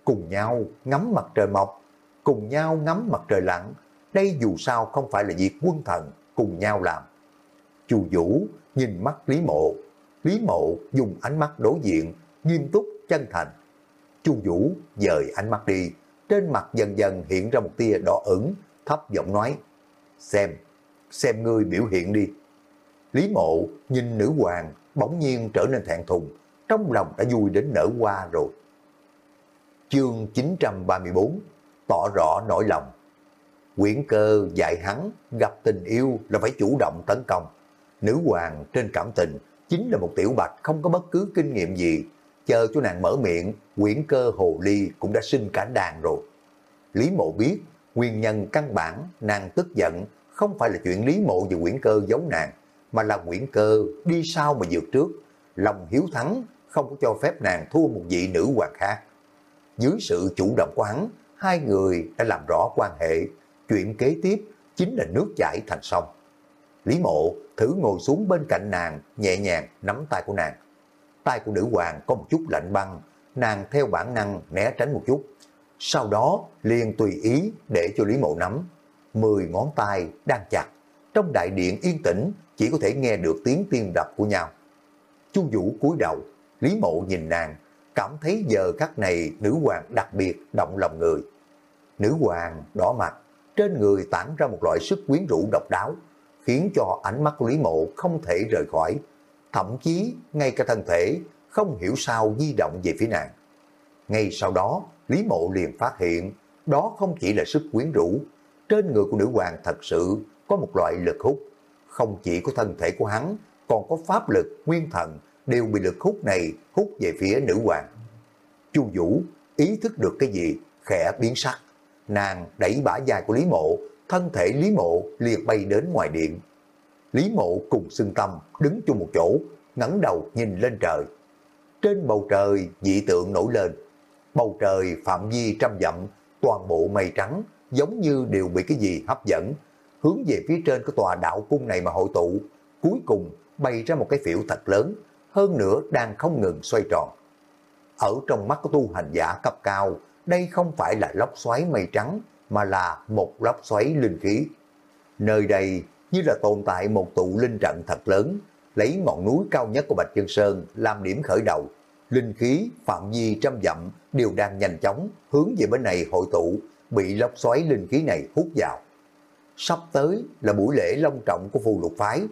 Cùng nhau ngắm mặt trời mọc, cùng nhau ngắm mặt trời lặn. Đây dù sao không phải là việc quân thần cùng nhau làm. Chu Vũ nhìn mắt Lý Mộ. Lý Mộ dùng ánh mắt đối diện, nghiêm túc, chân thành. Chu Vũ dời ánh mắt đi, trên mặt dần dần hiện ra một tia đỏ ửng, thấp giọng nói, xem, xem ngươi biểu hiện đi. Lý mộ nhìn nữ hoàng bỗng nhiên trở nên thẹn thùng, trong lòng đã vui đến nở hoa rồi. Chương 934 Tỏ rõ nỗi lòng Quyển cơ dạy hắn gặp tình yêu là phải chủ động tấn công. Nữ hoàng trên cảm tình chính là một tiểu bạch không có bất cứ kinh nghiệm gì, chờ cho nàng mở miệng, quyển cơ hồ ly cũng đã sinh cả đàn rồi. Lý mộ biết, nguyên nhân căn bản nàng tức giận không phải là chuyện Lý mộ và quyển cơ giống nàng, mà là quyển cơ đi sau mà vượt trước. Lòng hiếu thắng không có cho phép nàng thua một vị nữ hoàng khác. Dưới sự chủ động của hắn, hai người đã làm rõ quan hệ. Chuyện kế tiếp chính là nước chảy thành sông. Lý mộ thử ngồi xuống bên cạnh nàng, nhẹ nhàng nắm tay của nàng tay của nữ hoàng có một chút lạnh băng, nàng theo bản năng né tránh một chút. Sau đó liền tùy ý để cho Lý Mộ nắm. Mười ngón tay đang chặt, trong đại điện yên tĩnh chỉ có thể nghe được tiếng tim đập của nhau. Chu Vũ cúi đầu, Lý Mộ nhìn nàng, cảm thấy giờ khắc này nữ hoàng đặc biệt động lòng người. Nữ hoàng đỏ mặt, trên người tản ra một loại sức quyến rũ độc đáo, khiến cho ánh mắt của Lý Mộ không thể rời khỏi, thậm chí ngay cả thân thể không hiểu sao di động về phía nàng. Ngay sau đó, Lý Mộ liền phát hiện đó không chỉ là sức quyến rũ, trên người của nữ hoàng thật sự có một loại lực hút. Không chỉ có thân thể của hắn, còn có pháp lực, nguyên thần đều bị lực hút này hút về phía nữ hoàng. Chu Vũ ý thức được cái gì, khẽ biến sắc. Nàng đẩy bả dài của Lý Mộ, thân thể Lý Mộ liền bay đến ngoài điện. Lý Mộ cùng xưng tâm đứng chung một chỗ, ngẩng đầu nhìn lên trời. Trên bầu trời dị tượng nổi lên. Bầu trời phạm vi trăm dặm, toàn bộ mây trắng, giống như đều bị cái gì hấp dẫn, hướng về phía trên cái tòa đạo cung này mà hội tụ. Cuối cùng bay ra một cái phiểu thật lớn, hơn nữa đang không ngừng xoay tròn. Ở trong mắt của tu hành giả cấp cao, đây không phải là lốc xoáy mây trắng, mà là một lốc xoáy linh khí. Nơi đây như là tồn tại một tụ linh trận thật lớn, lấy ngọn núi cao nhất của Bạch Chân Sơn làm điểm khởi đầu. Linh khí phạm vi trăm dặm đều đang nhanh chóng hướng về bên này hội tụ, bị lốc xoáy linh khí này hút vào. Sắp tới là buổi lễ long trọng của phù lục phái,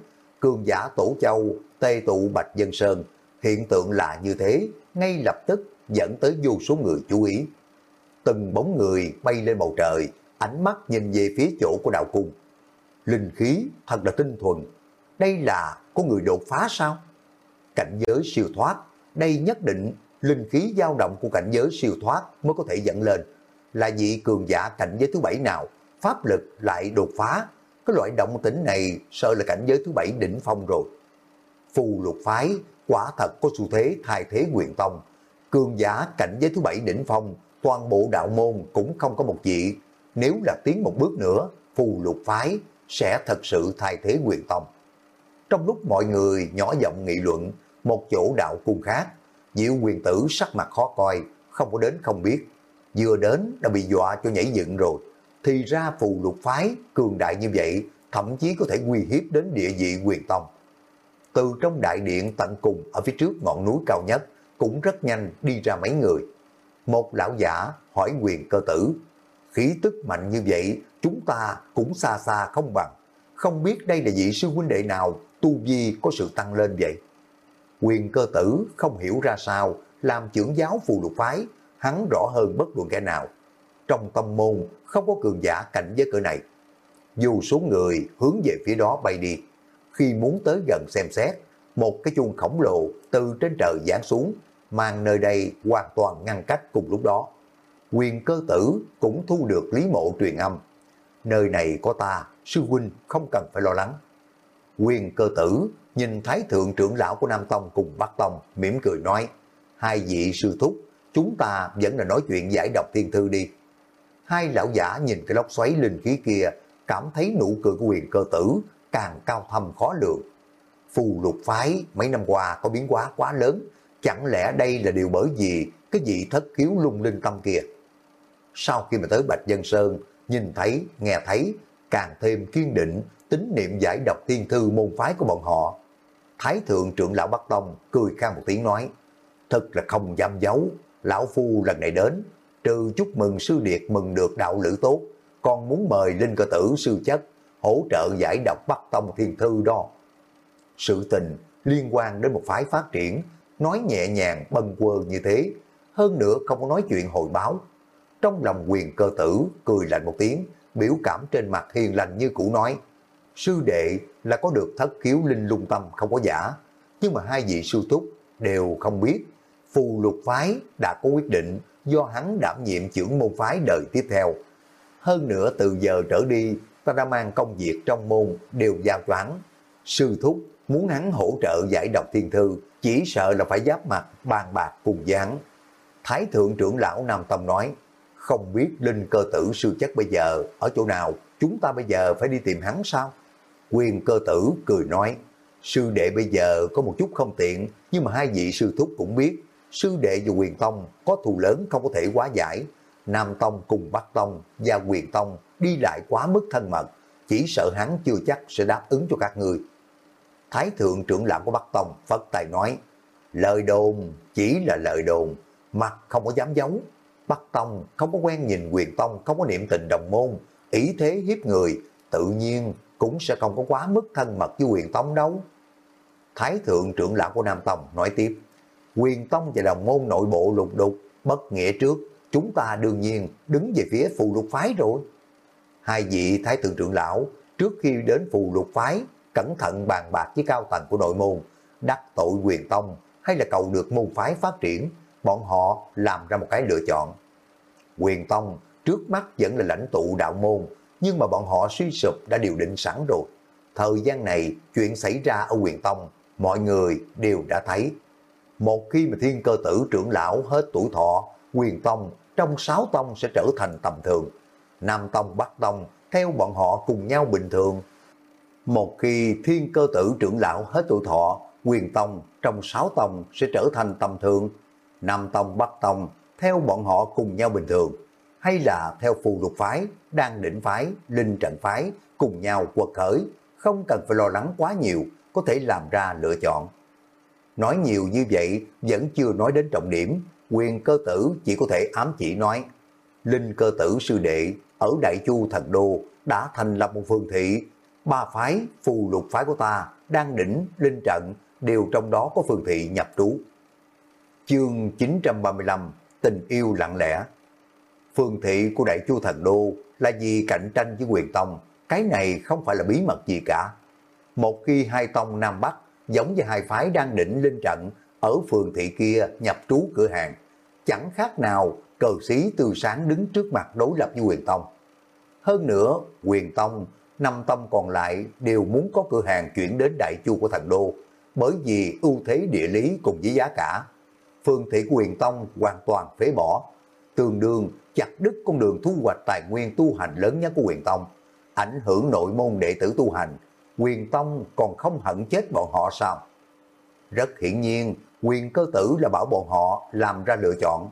cường giả tổ châu, tê tụ Bạch Dân Sơn. Hiện tượng là như thế, ngay lập tức dẫn tới vô số người chú ý. Từng bóng người bay lên bầu trời, ánh mắt nhìn về phía chỗ của đạo cung linh khí thật là tinh thuần. Đây là có người đột phá sao? Cảnh giới siêu thoát, đây nhất định linh khí dao động của cảnh giới siêu thoát mới có thể dẫn lên. Là vị cường giả cảnh giới thứ bảy nào, pháp lực lại đột phá, cái loại động tĩnh này sợ là cảnh giới thứ bảy đỉnh phong rồi. Phù lục phái quả thật có xu thế thay thế quyền tông. Cường giả cảnh giới thứ bảy đỉnh phong, toàn bộ đạo môn cũng không có một vị. Nếu là tiến một bước nữa, phù lục phái sẽ thật sự thay thế quyền tông. Trong lúc mọi người nhỏ giọng nghị luận, một chỗ đạo cung khác, Diệu quyền tử sắc mặt khó coi, không có đến không biết. Vừa đến đã bị dọa cho nhảy dựng rồi. Thì ra phù lục phái, cường đại như vậy, thậm chí có thể nguy hiếp đến địa vị quyền tông. Từ trong đại điện tận cùng ở phía trước ngọn núi cao nhất, cũng rất nhanh đi ra mấy người. Một lão giả hỏi quyền cơ tử, khí tức mạnh như vậy, chúng ta cũng xa xa không bằng. Không biết đây là vị sư huynh đệ nào, tu vi có sự tăng lên vậy? Quyền cơ tử không hiểu ra sao, làm trưởng giáo phù lục phái, hắn rõ hơn bất luận kẻ nào. Trong tâm môn, không có cường giả cạnh với cỡ này. Dù số người hướng về phía đó bay đi, khi muốn tới gần xem xét, một cái chuông khổng lồ từ trên trời giáng xuống, mang nơi đây hoàn toàn ngăn cách cùng lúc đó. Quyền cơ tử cũng thu được lý mộ truyền âm. Nơi này có ta, sư huynh không cần phải lo lắng. Quyền cơ tử nhìn Thái Thượng trưởng lão của Nam Tông cùng Bắc Tông, mỉm cười nói, hai vị sư thúc, chúng ta vẫn là nói chuyện giải độc thiên thư đi. Hai lão giả nhìn cái lốc xoáy linh khí kia, cảm thấy nụ cười của quyền cơ tử càng cao thâm khó lường. Phù lục phái mấy năm qua có biến hóa quá lớn, chẳng lẽ đây là điều bởi vì cái vị thất khiếu lung linh tâm kia. Sau khi mà tới Bạch Dân Sơn, nhìn thấy, nghe thấy, càng thêm kiên định, tín niệm giải độc thiên thư môn phái của bọn họ. Thái thượng trưởng lão Bắc Tông cười khan một tiếng nói, thật là không dám giấu, lão phu lần này đến, trừ chúc mừng sư điệt mừng được đạo lữ tốt, còn muốn mời Linh Cơ Tử sư chất hỗ trợ giải độc Bắc Tông Thiên Thư đó. Sự tình liên quan đến một phái phát triển, nói nhẹ nhàng bần quơ như thế, hơn nữa không có nói chuyện hồi báo. Trong lòng quyền cơ tử cười lạnh một tiếng, biểu cảm trên mặt hiền lành như cũ nói, sư đệ là có được thất khiếu linh lung tâm không có giả, nhưng mà hai vị sư thúc đều không biết phù lục phái đã có quyết định do hắn đảm nhiệm trưởng môn phái đời tiếp theo. Hơn nữa từ giờ trở đi, ta đã mang công việc trong môn đều giao cho hắn. Sư thúc muốn hắn hỗ trợ giải độc thiên thư, chỉ sợ là phải giáp mặt bàn bạc cùng gián. Thái thượng trưởng lão Nam tâm nói, không biết linh cơ tử sư chất bây giờ ở chỗ nào, chúng ta bây giờ phải đi tìm hắn sao? Quyền cơ tử cười nói, sư đệ bây giờ có một chút không tiện, nhưng mà hai vị sư thúc cũng biết, sư đệ và quyền tông có thù lớn không có thể quá giải. Nam Tông cùng Bắc Tông và quyền tông đi lại quá mức thân mật, chỉ sợ hắn chưa chắc sẽ đáp ứng cho các người. Thái thượng trưởng lão của Bắc Tông phất tài nói, lời đồn chỉ là lời đồn, mặt không có dám giấu. Bắc Tông không có quen nhìn quyền tông, không có niệm tình đồng môn, ý thế hiếp người, tự nhiên cũng sẽ không có quá mức thân mật với quyền tông đâu. Thái thượng trưởng lão của Nam Tông nói tiếp, quyền tông và đồng môn nội bộ lục đục, bất nghĩa trước, chúng ta đương nhiên đứng về phía phù lục phái rồi. Hai vị thái thượng trưởng lão trước khi đến phù lục phái cẩn thận bàn bạc với cao tầng của nội môn, đắc tội quyền tông hay là cầu được môn phái phát triển, bọn họ làm ra một cái lựa chọn. Quyền tông trước mắt vẫn là lãnh tụ đạo môn, nhưng mà bọn họ suy sụp đã điều định sẵn rồi. Thời gian này, chuyện xảy ra ở quyền tông, mọi người đều đã thấy. Một khi mà thiên cơ tử trưởng lão hết tuổi thọ, quyền tông trong sáu tông sẽ trở thành tầm thường. Nam tông, Bắc tông, theo bọn họ cùng nhau bình thường. Một khi thiên cơ tử trưởng lão hết tuổi thọ, quyền tông trong sáu tông sẽ trở thành tầm thường. Nam tông, Bắc tông, theo bọn họ cùng nhau bình thường. Hay là theo phù lục phái, đang đỉnh phái, linh trận phái, cùng nhau quật khởi, không cần phải lo lắng quá nhiều, có thể làm ra lựa chọn. Nói nhiều như vậy vẫn chưa nói đến trọng điểm, quyền cơ tử chỉ có thể ám chỉ nói. Linh cơ tử sư đệ ở Đại Chu Thần Đô đã thành lập một phương thị, ba phái phù lục phái của ta đang đỉnh linh trận đều trong đó có phương thị nhập trú. Chương 935 Tình yêu lặng lẽ Phương thị của Đại Chu Thần Đô là vì cạnh tranh với quyền tông, cái này không phải là bí mật gì cả. Một khi hai tông Nam Bắc giống như hai phái đang đỉnh lên trận ở phường thị kia nhập trú cửa hàng, chẳng khác nào cờ sĩ từ sáng đứng trước mặt đối lập với quyền tông. Hơn nữa, quyền tông năm tông còn lại đều muốn có cửa hàng chuyển đến Đại Chu của thần đô, bởi vì ưu thế địa lý cùng với giá cả. Phương thị quyền tông hoàn toàn phế bỏ, tương đương chặt đứt con đường thu hoạch tài nguyên tu hành lớn nhất của quyền tông, ảnh hưởng nội môn đệ tử tu hành. Quyền tông còn không hận chết bọn họ sao? Rất hiển nhiên, quyền cơ tử là bảo bọn họ làm ra lựa chọn.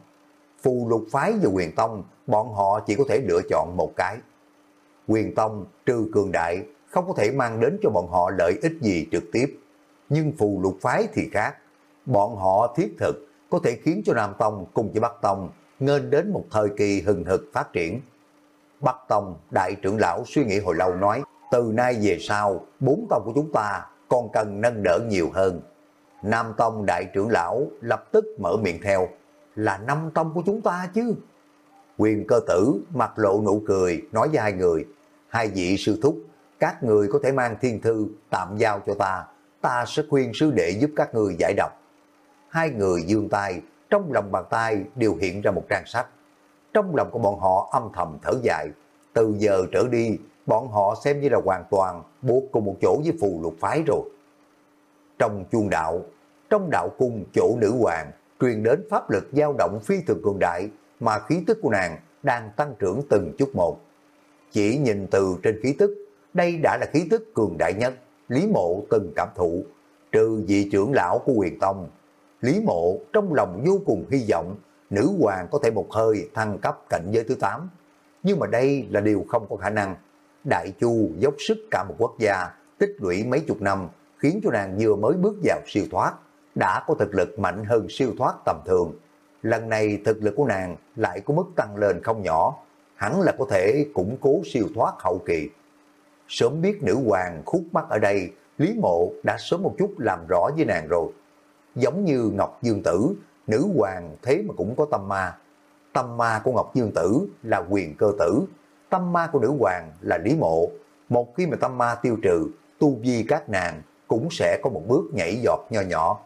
Phù lục phái và quyền tông, bọn họ chỉ có thể lựa chọn một cái. Quyền tông trừ cường đại, không có thể mang đến cho bọn họ lợi ích gì trực tiếp. Nhưng phù lục phái thì khác. Bọn họ thiết thực có thể khiến cho Nam Tông cùng với Bắc Tông ngên đến một thời kỳ hừng hực phát triển. Bắc Tông, đại trưởng lão suy nghĩ hồi lâu nói, từ nay về sau, bốn tông của chúng ta còn cần nâng đỡ nhiều hơn. Nam Tông đại trưởng lão lập tức mở miệng theo, là năm tông của chúng ta chứ. Quyền cơ tử mặt lộ nụ cười nói với hai người, hai vị sư thúc, các người có thể mang thiên thư tạm giao cho ta, ta sẽ khuyên sư đệ giúp các người giải đọc. Hai người dương tay, trong lòng bàn tay đều hiện ra một trang sách. Trong lòng của bọn họ âm thầm thở dài, từ giờ trở đi, bọn họ xem như là hoàn toàn buộc cùng một chỗ với phù lục phái rồi. Trong chuông đạo, trong đạo cung chỗ nữ hoàng, truyền đến pháp lực dao động phi thường cường đại, mà khí tức của nàng đang tăng trưởng từng chút một. Chỉ nhìn từ trên khí tức, đây đã là khí tức cường đại nhất, Lý Mộ từng cảm thụ, trừ vị trưởng lão của quyền tông. Lý Mộ trong lòng vô cùng hy vọng nữ hoàng có thể một hơi thăng cấp cảnh giới thứ 8. Nhưng mà đây là điều không có khả năng. Đại Chu dốc sức cả một quốc gia, tích lũy mấy chục năm, khiến cho nàng vừa mới bước vào siêu thoát, đã có thực lực mạnh hơn siêu thoát tầm thường. Lần này thực lực của nàng lại có mức tăng lên không nhỏ, hẳn là có thể củng cố siêu thoát hậu kỳ. Sớm biết nữ hoàng khúc mắt ở đây, Lý Mộ đã sớm một chút làm rõ với nàng rồi. Giống như Ngọc Dương Tử, nữ hoàng thế mà cũng có tâm ma. Tâm ma của Ngọc Dương Tử là quyền cơ tử, tâm ma của nữ hoàng là Lý Mộ. Một khi mà tâm ma tiêu trừ, tu vi các nàng cũng sẽ có một bước nhảy giọt nho nhỏ.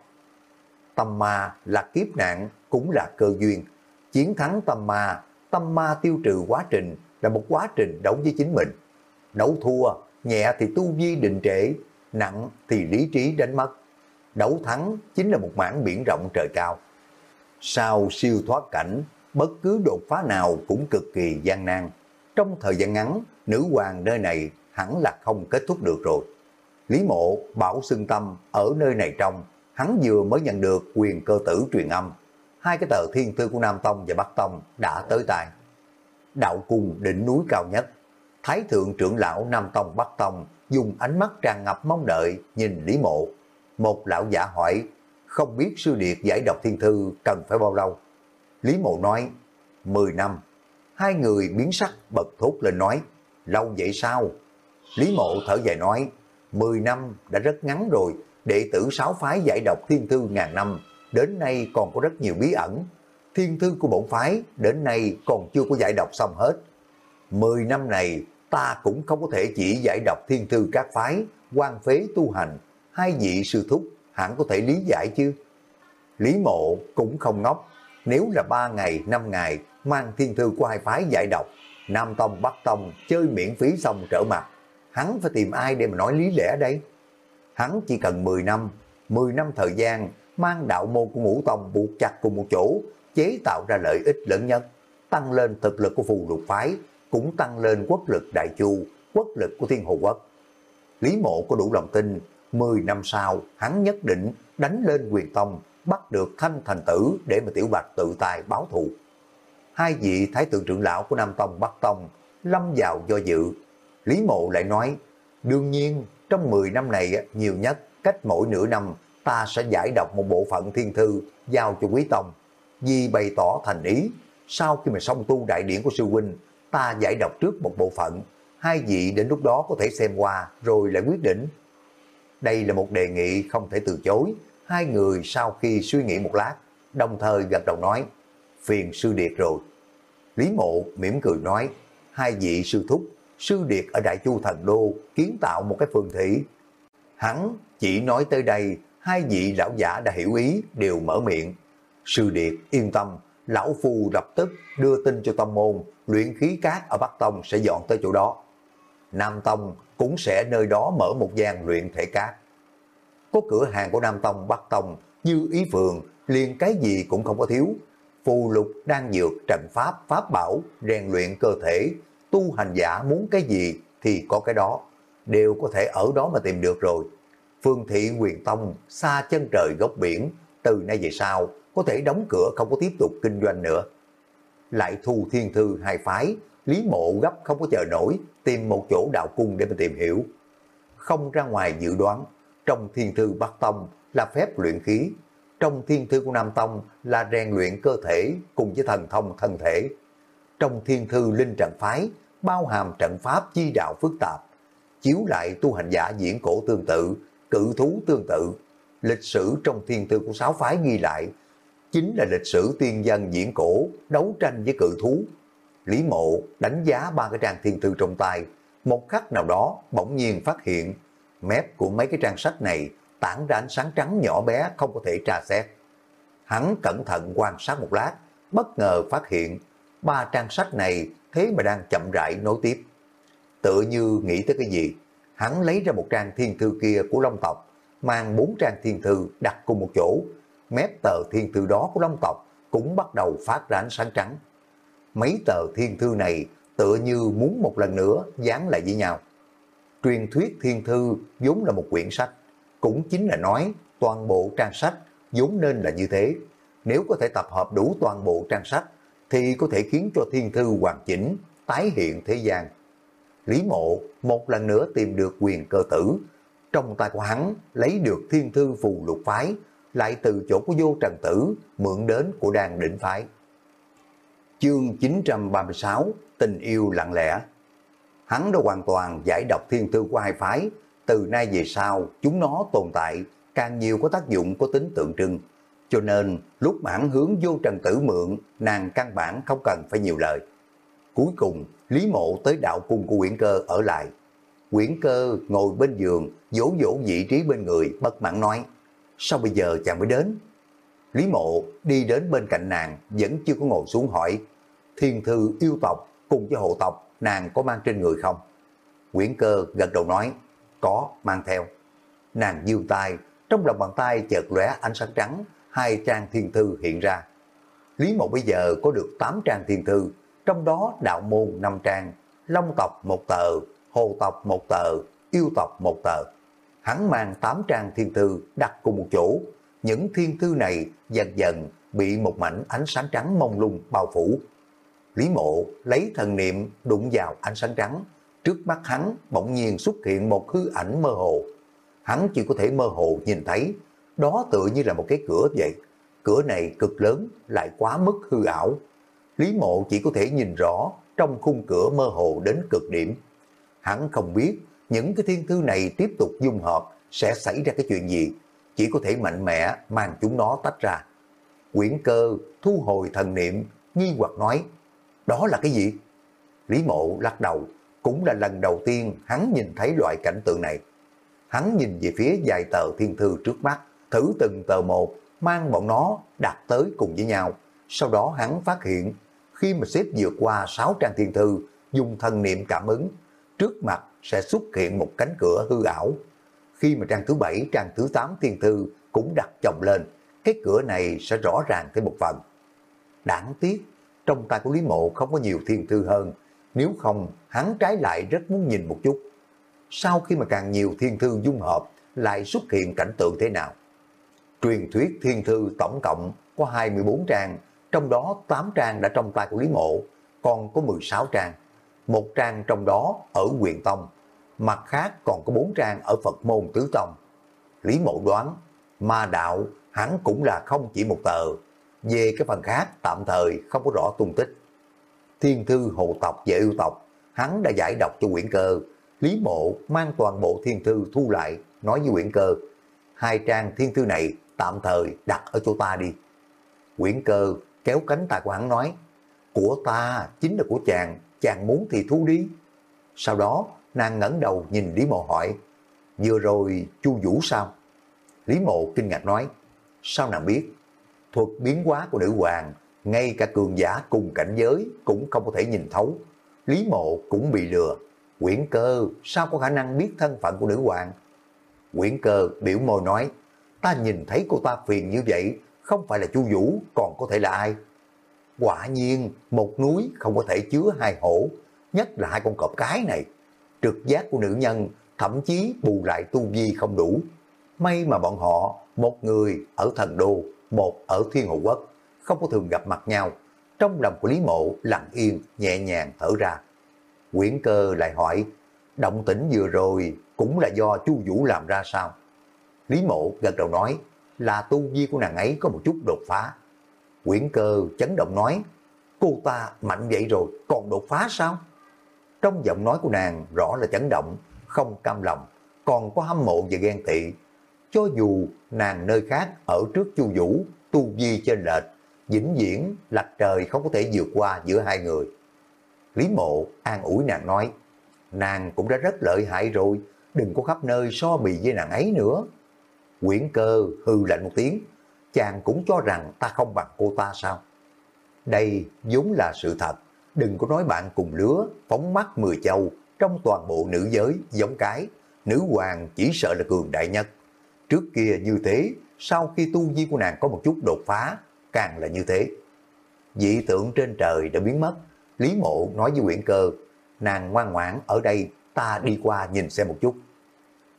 Tâm ma là kiếp nạn, cũng là cơ duyên. Chiến thắng tâm ma, tâm ma tiêu trừ quá trình là một quá trình đấu với chính mình. Đấu thua, nhẹ thì tu vi định trễ, nặng thì lý trí đánh mất. Đấu thắng chính là một mảng biển rộng trời cao. Sau siêu thoát cảnh, bất cứ đột phá nào cũng cực kỳ gian nan. Trong thời gian ngắn, nữ hoàng nơi này hẳn là không kết thúc được rồi. Lý mộ bảo xưng tâm ở nơi này trong, hắn vừa mới nhận được quyền cơ tử truyền âm. Hai cái tờ thiên thư của Nam Tông và Bắc Tông đã tới tay. Đạo cung đỉnh núi cao nhất, Thái thượng trưởng lão Nam Tông Bắc Tông dùng ánh mắt tràn ngập mong đợi nhìn Lý mộ. Một lão giả hỏi, không biết sư điệt giải độc thiên thư cần phải bao lâu? Lý mộ nói, 10 năm. Hai người biến sắc bật thốt lên nói, lâu vậy sao? Lý mộ thở dài nói, 10 năm đã rất ngắn rồi, đệ tử sáu phái giải độc thiên thư ngàn năm, đến nay còn có rất nhiều bí ẩn. Thiên thư của bổn phái đến nay còn chưa có giải độc xong hết. 10 năm này ta cũng không có thể chỉ giải độc thiên thư các phái, quan phế tu hành, hai vị sư thúc hẳn có thể lý giải chứ. Lý mộ cũng không ngốc, nếu là ba ngày, năm ngày mang thiên thư của hai phái giải độc, Nam Tông, Bắc Tông chơi miễn phí xong trở mặt, hắn phải tìm ai để mà nói lý lẽ đây? Hắn chỉ cần 10 năm, 10 năm thời gian mang đạo môn của ngũ tông buộc chặt cùng một chỗ, chế tạo ra lợi ích lớn nhất, tăng lên thực lực của phù lục phái, cũng tăng lên quốc lực đại chu, quốc lực của thiên hồ quốc. Lý mộ có đủ lòng tin, 10 năm sau hắn nhất định đánh lên quyền tông, bắt được thanh thành tử để mà tiểu bạch tự tài báo thù. Hai vị thái tượng trưởng lão của Nam Tông Bắc Tông lâm vào do dự. Lý mộ lại nói, đương nhiên trong 10 năm này nhiều nhất cách mỗi nửa năm ta sẽ giải đọc một bộ phận thiên thư giao cho quý tông. Vì bày tỏ thành ý, sau khi mà xong tu đại điển của sư huynh, ta giải đọc trước một bộ phận, hai vị đến lúc đó có thể xem qua rồi lại quyết định. Đây là một đề nghị không thể từ chối, hai người sau khi suy nghĩ một lát, đồng thời gật đầu nói, phiền sư điệt rồi. Lý mộ mỉm cười nói, hai vị sư thúc, sư điệt ở Đại Chu Thần Đô kiến tạo một cái phường thị. Hắn chỉ nói tới đây, hai vị lão giả đã hiểu ý, đều mở miệng. Sư điệt yên tâm, lão phu lập tức đưa tin cho tông môn, luyện khí cát ở Bắc Tông sẽ dọn tới chỗ đó. Nam Tông cũng sẽ nơi đó mở một gian luyện thể cát. Có cửa hàng của Nam Tông, Bắc Tông, như ý phường, liền cái gì cũng không có thiếu. Phù lục, đan dược, trận pháp, pháp bảo, rèn luyện cơ thể, tu hành giả muốn cái gì thì có cái đó, đều có thể ở đó mà tìm được rồi. Phương thị quyền tông, xa chân trời góc biển, từ nay về sau, có thể đóng cửa không có tiếp tục kinh doanh nữa. Lại thu thiên thư hai phái, Lý Mộ gấp không có chờ nổi, tìm một chỗ đạo cung để mà tìm hiểu. Không ra ngoài dự đoán, trong thiên thư Bắc Tông là phép luyện khí, trong thiên thư của Nam Tông là rèn luyện cơ thể cùng với thần thông thân thể. Trong thiên thư Linh Trận Phái bao hàm trận pháp chi đạo phức tạp, chiếu lại tu hành giả diễn cổ tương tự, cự thú tương tự. Lịch sử trong thiên thư của sáu phái ghi lại chính là lịch sử tiên dân diễn cổ đấu tranh với cự thú. Lý mộ đánh giá ba cái trang thiên thư trong tay, một khắc nào đó bỗng nhiên phát hiện mép của mấy cái trang sách này tản ra ánh sáng trắng nhỏ bé không có thể tra xét. Hắn cẩn thận quan sát một lát, bất ngờ phát hiện ba trang sách này thế mà đang chậm rãi nối tiếp. Tựa như nghĩ tới cái gì, hắn lấy ra một trang thiên thư kia của Long tộc, mang bốn trang thiên thư đặt cùng một chỗ, mép tờ thiên thư đó của Long tộc cũng bắt đầu phát ra ánh sáng trắng. Mấy tờ thiên thư này tựa như muốn một lần nữa dán lại với nhau. Truyền thuyết thiên thư vốn là một quyển sách, cũng chính là nói toàn bộ trang sách vốn nên là như thế. Nếu có thể tập hợp đủ toàn bộ trang sách, thì có thể khiến cho thiên thư hoàn chỉnh, tái hiện thế gian. Lý mộ một lần nữa tìm được quyền cơ tử, trong tay của hắn lấy được thiên thư phù lục phái, lại từ chỗ của vô trần tử mượn đến của đàn Định phái. Chương 936 Tình yêu lặng lẽ Hắn đã hoàn toàn giải độc thiên thư của hai phái, từ nay về sau chúng nó tồn tại càng nhiều có tác dụng có tính tượng trưng. Cho nên lúc mà hắn hướng vô trần tử mượn, nàng căn bản không cần phải nhiều lời. Cuối cùng, Lý Mộ tới đạo cung của Quyển Cơ ở lại. Quyển Cơ ngồi bên giường, dỗ dỗ vị trí bên người, bất mãn nói, sao bây giờ chàng mới đến? Lý Mộ đi đến bên cạnh nàng, vẫn chưa có ngồi xuống hỏi, thiên thư yêu tộc cùng với hộ tộc, nàng có mang trên người không? Quyển Cơ gật đầu nói, có, mang theo. Nàng dương tay, trong lòng bàn tay chợt lóe ánh sáng trắng, hai trang thiên thư hiện ra. Lý Mộ bây giờ có được 8 trang thiên thư, trong đó đạo môn 5 trang, long tộc một tờ, hồ tộc một tờ, yêu tộc một tờ. Hắn mang 8 trang thiên thư đặt cùng một chỗ, những thiên thư này dần dần bị một mảnh ánh sáng trắng mông lung bao phủ. Lý mộ lấy thần niệm đụng vào ánh sáng trắng, trước mắt hắn bỗng nhiên xuất hiện một hư ảnh mơ hồ. Hắn chỉ có thể mơ hồ nhìn thấy, đó tự như là một cái cửa vậy. Cửa này cực lớn, lại quá mức hư ảo. Lý mộ chỉ có thể nhìn rõ trong khung cửa mơ hồ đến cực điểm. Hắn không biết những cái thiên thư này tiếp tục dung hợp sẽ xảy ra cái chuyện gì, chỉ có thể mạnh mẽ mang chúng nó tách ra. Quyển cơ thu hồi thần niệm, nghi hoặc nói, đó là cái gì? Lý mộ lắc đầu, cũng là lần đầu tiên hắn nhìn thấy loại cảnh tượng này. Hắn nhìn về phía dài tờ thiên thư trước mắt, thử từng tờ một, mang bọn nó đặt tới cùng với nhau. Sau đó hắn phát hiện, khi mà xếp vượt qua 6 trang thiên thư, dùng thần niệm cảm ứng, trước mặt sẽ xuất hiện một cánh cửa hư ảo. Khi mà trang thứ 7, trang thứ 8 thiên thư cũng đặt chồng lên, cái cửa này sẽ rõ ràng thêm một phần. Đáng tiếc, trong tay của Lý Mộ không có nhiều thiên thư hơn, nếu không hắn trái lại rất muốn nhìn một chút. Sau khi mà càng nhiều thiên thư dung hợp, lại xuất hiện cảnh tượng thế nào? Truyền thuyết thiên thư tổng cộng có 24 trang, trong đó 8 trang đã trong tay của Lý Mộ, còn có 16 trang. Một trang trong đó ở quyền tông, mặt khác còn có bốn trang ở Phật môn tứ tông. Lý Mộ đoán, ma đạo hắn cũng là không chỉ một tờ, về cái phần khác tạm thời không có rõ tung tích. Thiên thư hộ tộc và yêu tộc, hắn đã giải đọc cho quyển cơ. Lý mộ mang toàn bộ thiên thư thu lại, nói với quyển cơ. Hai trang thiên thư này tạm thời đặt ở chỗ ta đi. Quyển cơ kéo cánh tay của hắn nói, của ta chính là của chàng, chàng muốn thì thu đi. Sau đó, nàng ngẩng đầu nhìn Lý Mộ hỏi, vừa rồi chu Vũ sao? Lý Mộ kinh ngạc nói, sao nàng biết? Thuật biến hóa của nữ hoàng, ngay cả cường giả cùng cảnh giới cũng không có thể nhìn thấu. Lý Mộ cũng bị lừa. Quyển cơ sao có khả năng biết thân phận của nữ hoàng? Quyển cơ biểu môi nói, ta nhìn thấy cô ta phiền như vậy, không phải là Chu Vũ còn có thể là ai? Quả nhiên, một núi không có thể chứa hai hổ, nhất là hai con cọp cái này. Trực giác của nữ nhân thậm chí bù lại tu vi không đủ. May mà bọn họ, một người ở thần đô, một ở thiên hồ quốc, không có thường gặp mặt nhau. Trong lòng của Lý Mộ lặng yên, nhẹ nhàng thở ra. Quyển cơ lại hỏi, động tĩnh vừa rồi cũng là do chu Vũ làm ra sao? Lý Mộ gật đầu nói, là tu vi của nàng ấy có một chút đột phá. Quyển cơ chấn động nói, cô ta mạnh vậy rồi, còn đột phá sao? Trong giọng nói của nàng rõ là chấn động, không cam lòng, còn có hâm mộ và ghen tị. Cho dù nàng nơi khác ở trước Chu Vũ, tu vi trên lệch, vĩnh viễn lạch trời không có thể vượt qua giữa hai người. Lý mộ an ủi nàng nói, nàng cũng đã rất lợi hại rồi, đừng có khắp nơi so bì với nàng ấy nữa. Quyển cơ hư lạnh một tiếng, chàng cũng cho rằng ta không bằng cô ta sao? Đây vốn là sự thật, đừng có nói bạn cùng lứa, phóng mắt mười châu, trong toàn bộ nữ giới giống cái, nữ hoàng chỉ sợ là cường đại nhất. Trước kia như thế, sau khi tu vi của nàng có một chút đột phá, càng là như thế. Dị tượng trên trời đã biến mất, Lý Mộ nói với Nguyễn Cơ, nàng ngoan ngoãn ở đây, ta đi qua nhìn xem một chút.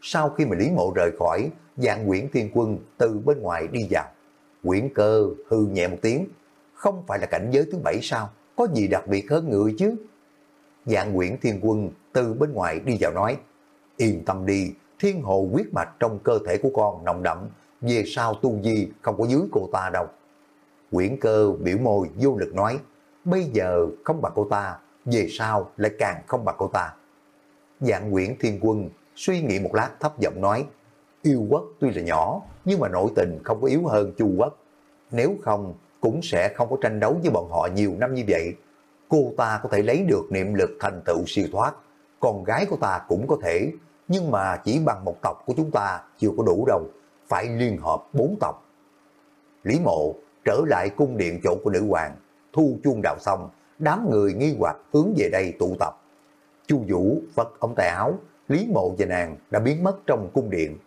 Sau khi mà Lý Mộ rời khỏi, dạng Nguyễn Thiên Quân từ bên ngoài đi vào. Nguyễn Cơ hư nhẹ một tiếng, không phải là cảnh giới thứ bảy sao, có gì đặc biệt hơn người chứ? Dạng Nguyễn Thiên Quân từ bên ngoài đi vào nói, yên tâm đi, thiên hồ quyết mạch trong cơ thể của con nồng đậm, về sau tu di không có dưới cô ta đâu. Quyển cơ biểu môi vô lực nói, bây giờ không bằng cô ta, về sau lại càng không bằng cô ta. Dạng Nguyễn Thiên Quân suy nghĩ một lát thấp giọng nói, yêu quốc tuy là nhỏ, nhưng mà nội tình không có yếu hơn chu quốc. Nếu không, cũng sẽ không có tranh đấu với bọn họ nhiều năm như vậy. Cô ta có thể lấy được niệm lực thành tựu siêu thoát, con gái của ta cũng có thể, nhưng mà chỉ bằng một tộc của chúng ta chưa có đủ đâu, phải liên hợp bốn tộc. Lý mộ trở lại cung điện chỗ của nữ hoàng, thu chuông đạo xong, đám người nghi hoặc hướng về đây tụ tập. Chu Vũ phật ông tay áo, Lý Mộ và nàng đã biến mất trong cung điện.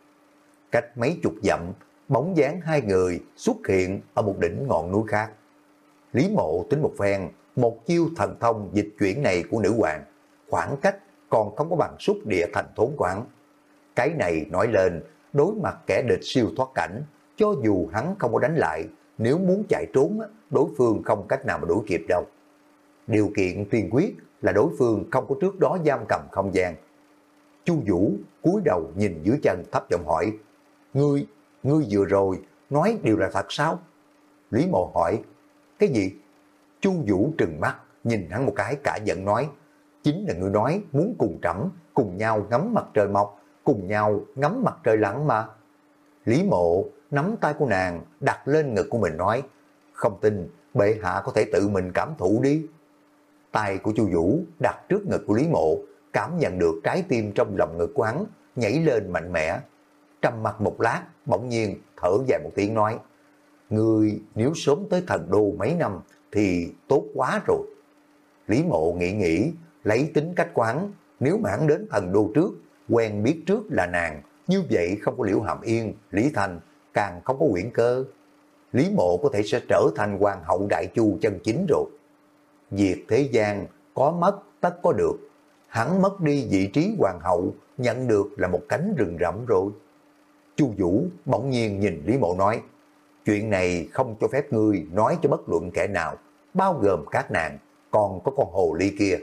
Cách mấy chục dặm, bóng dáng hai người xuất hiện ở một đỉnh ngọn núi khác. Lý Mộ tính một phen, một chiêu thần thông dịch chuyển này của nữ hoàng, khoảng cách còn không có bằng xúc địa thành thốn quảng. Cái này nói lên, đối mặt kẻ địch siêu thoát cảnh, cho dù hắn không có đánh lại, nếu muốn chạy trốn, đối phương không cách nào mà đuổi kịp đâu. Điều kiện tiên quyết là đối phương không có trước đó giam cầm không gian. Chu Vũ cúi đầu nhìn dưới chân thấp giọng hỏi, Ngươi, ngươi vừa rồi nói điều là thật sao? Lý Mộ hỏi, cái gì? Chu Vũ trừng mắt, nhìn hắn một cái cả giận nói, chính là ngươi nói muốn cùng trẫm cùng nhau ngắm mặt trời mọc, cùng nhau ngắm mặt trời lặn mà. Lý Mộ nắm tay của nàng đặt lên ngực của mình nói, không tin, bệ hạ có thể tự mình cảm thụ đi. Tay của Chu Vũ đặt trước ngực của Lý Mộ, cảm nhận được trái tim trong lòng ngực quán nhảy lên mạnh mẽ. Trầm mặt một lát, bỗng nhiên thở dài một tiếng nói, Người nếu sớm tới thần đô mấy năm thì tốt quá rồi. Lý Mộ nghĩ nghĩ, lấy tính cách quán, nếu mãn hắn đến thần đô trước, quen biết trước là nàng, như vậy không có liễu hàm yên, Lý Thành, càng không có quyển cơ. Lý Mộ có thể sẽ trở thành hoàng hậu đại chu chân chính rồi. Việc thế gian có mất tất có được. Hắn mất đi vị trí hoàng hậu, nhận được là một cánh rừng rậm rồi. Chu Vũ bỗng nhiên nhìn Lý Mộ nói, chuyện này không cho phép ngươi nói cho bất luận kẻ nào, bao gồm các nàng, còn có con hồ ly kia.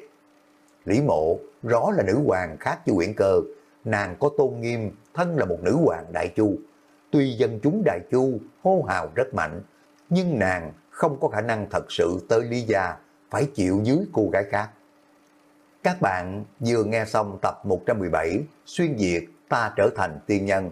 Lý Mộ rõ là nữ hoàng khác với Uyển Cơ, nàng có tôn nghiêm, thân là một nữ hoàng đại chu. Tuy dân chúng đại chu hô hào rất mạnh, nhưng nàng không có khả năng thật sự tới Lý Gia, phải chịu dưới cô gái khác. Các bạn vừa nghe xong tập 117 Xuyên Việt Ta Trở Thành Tiên Nhân.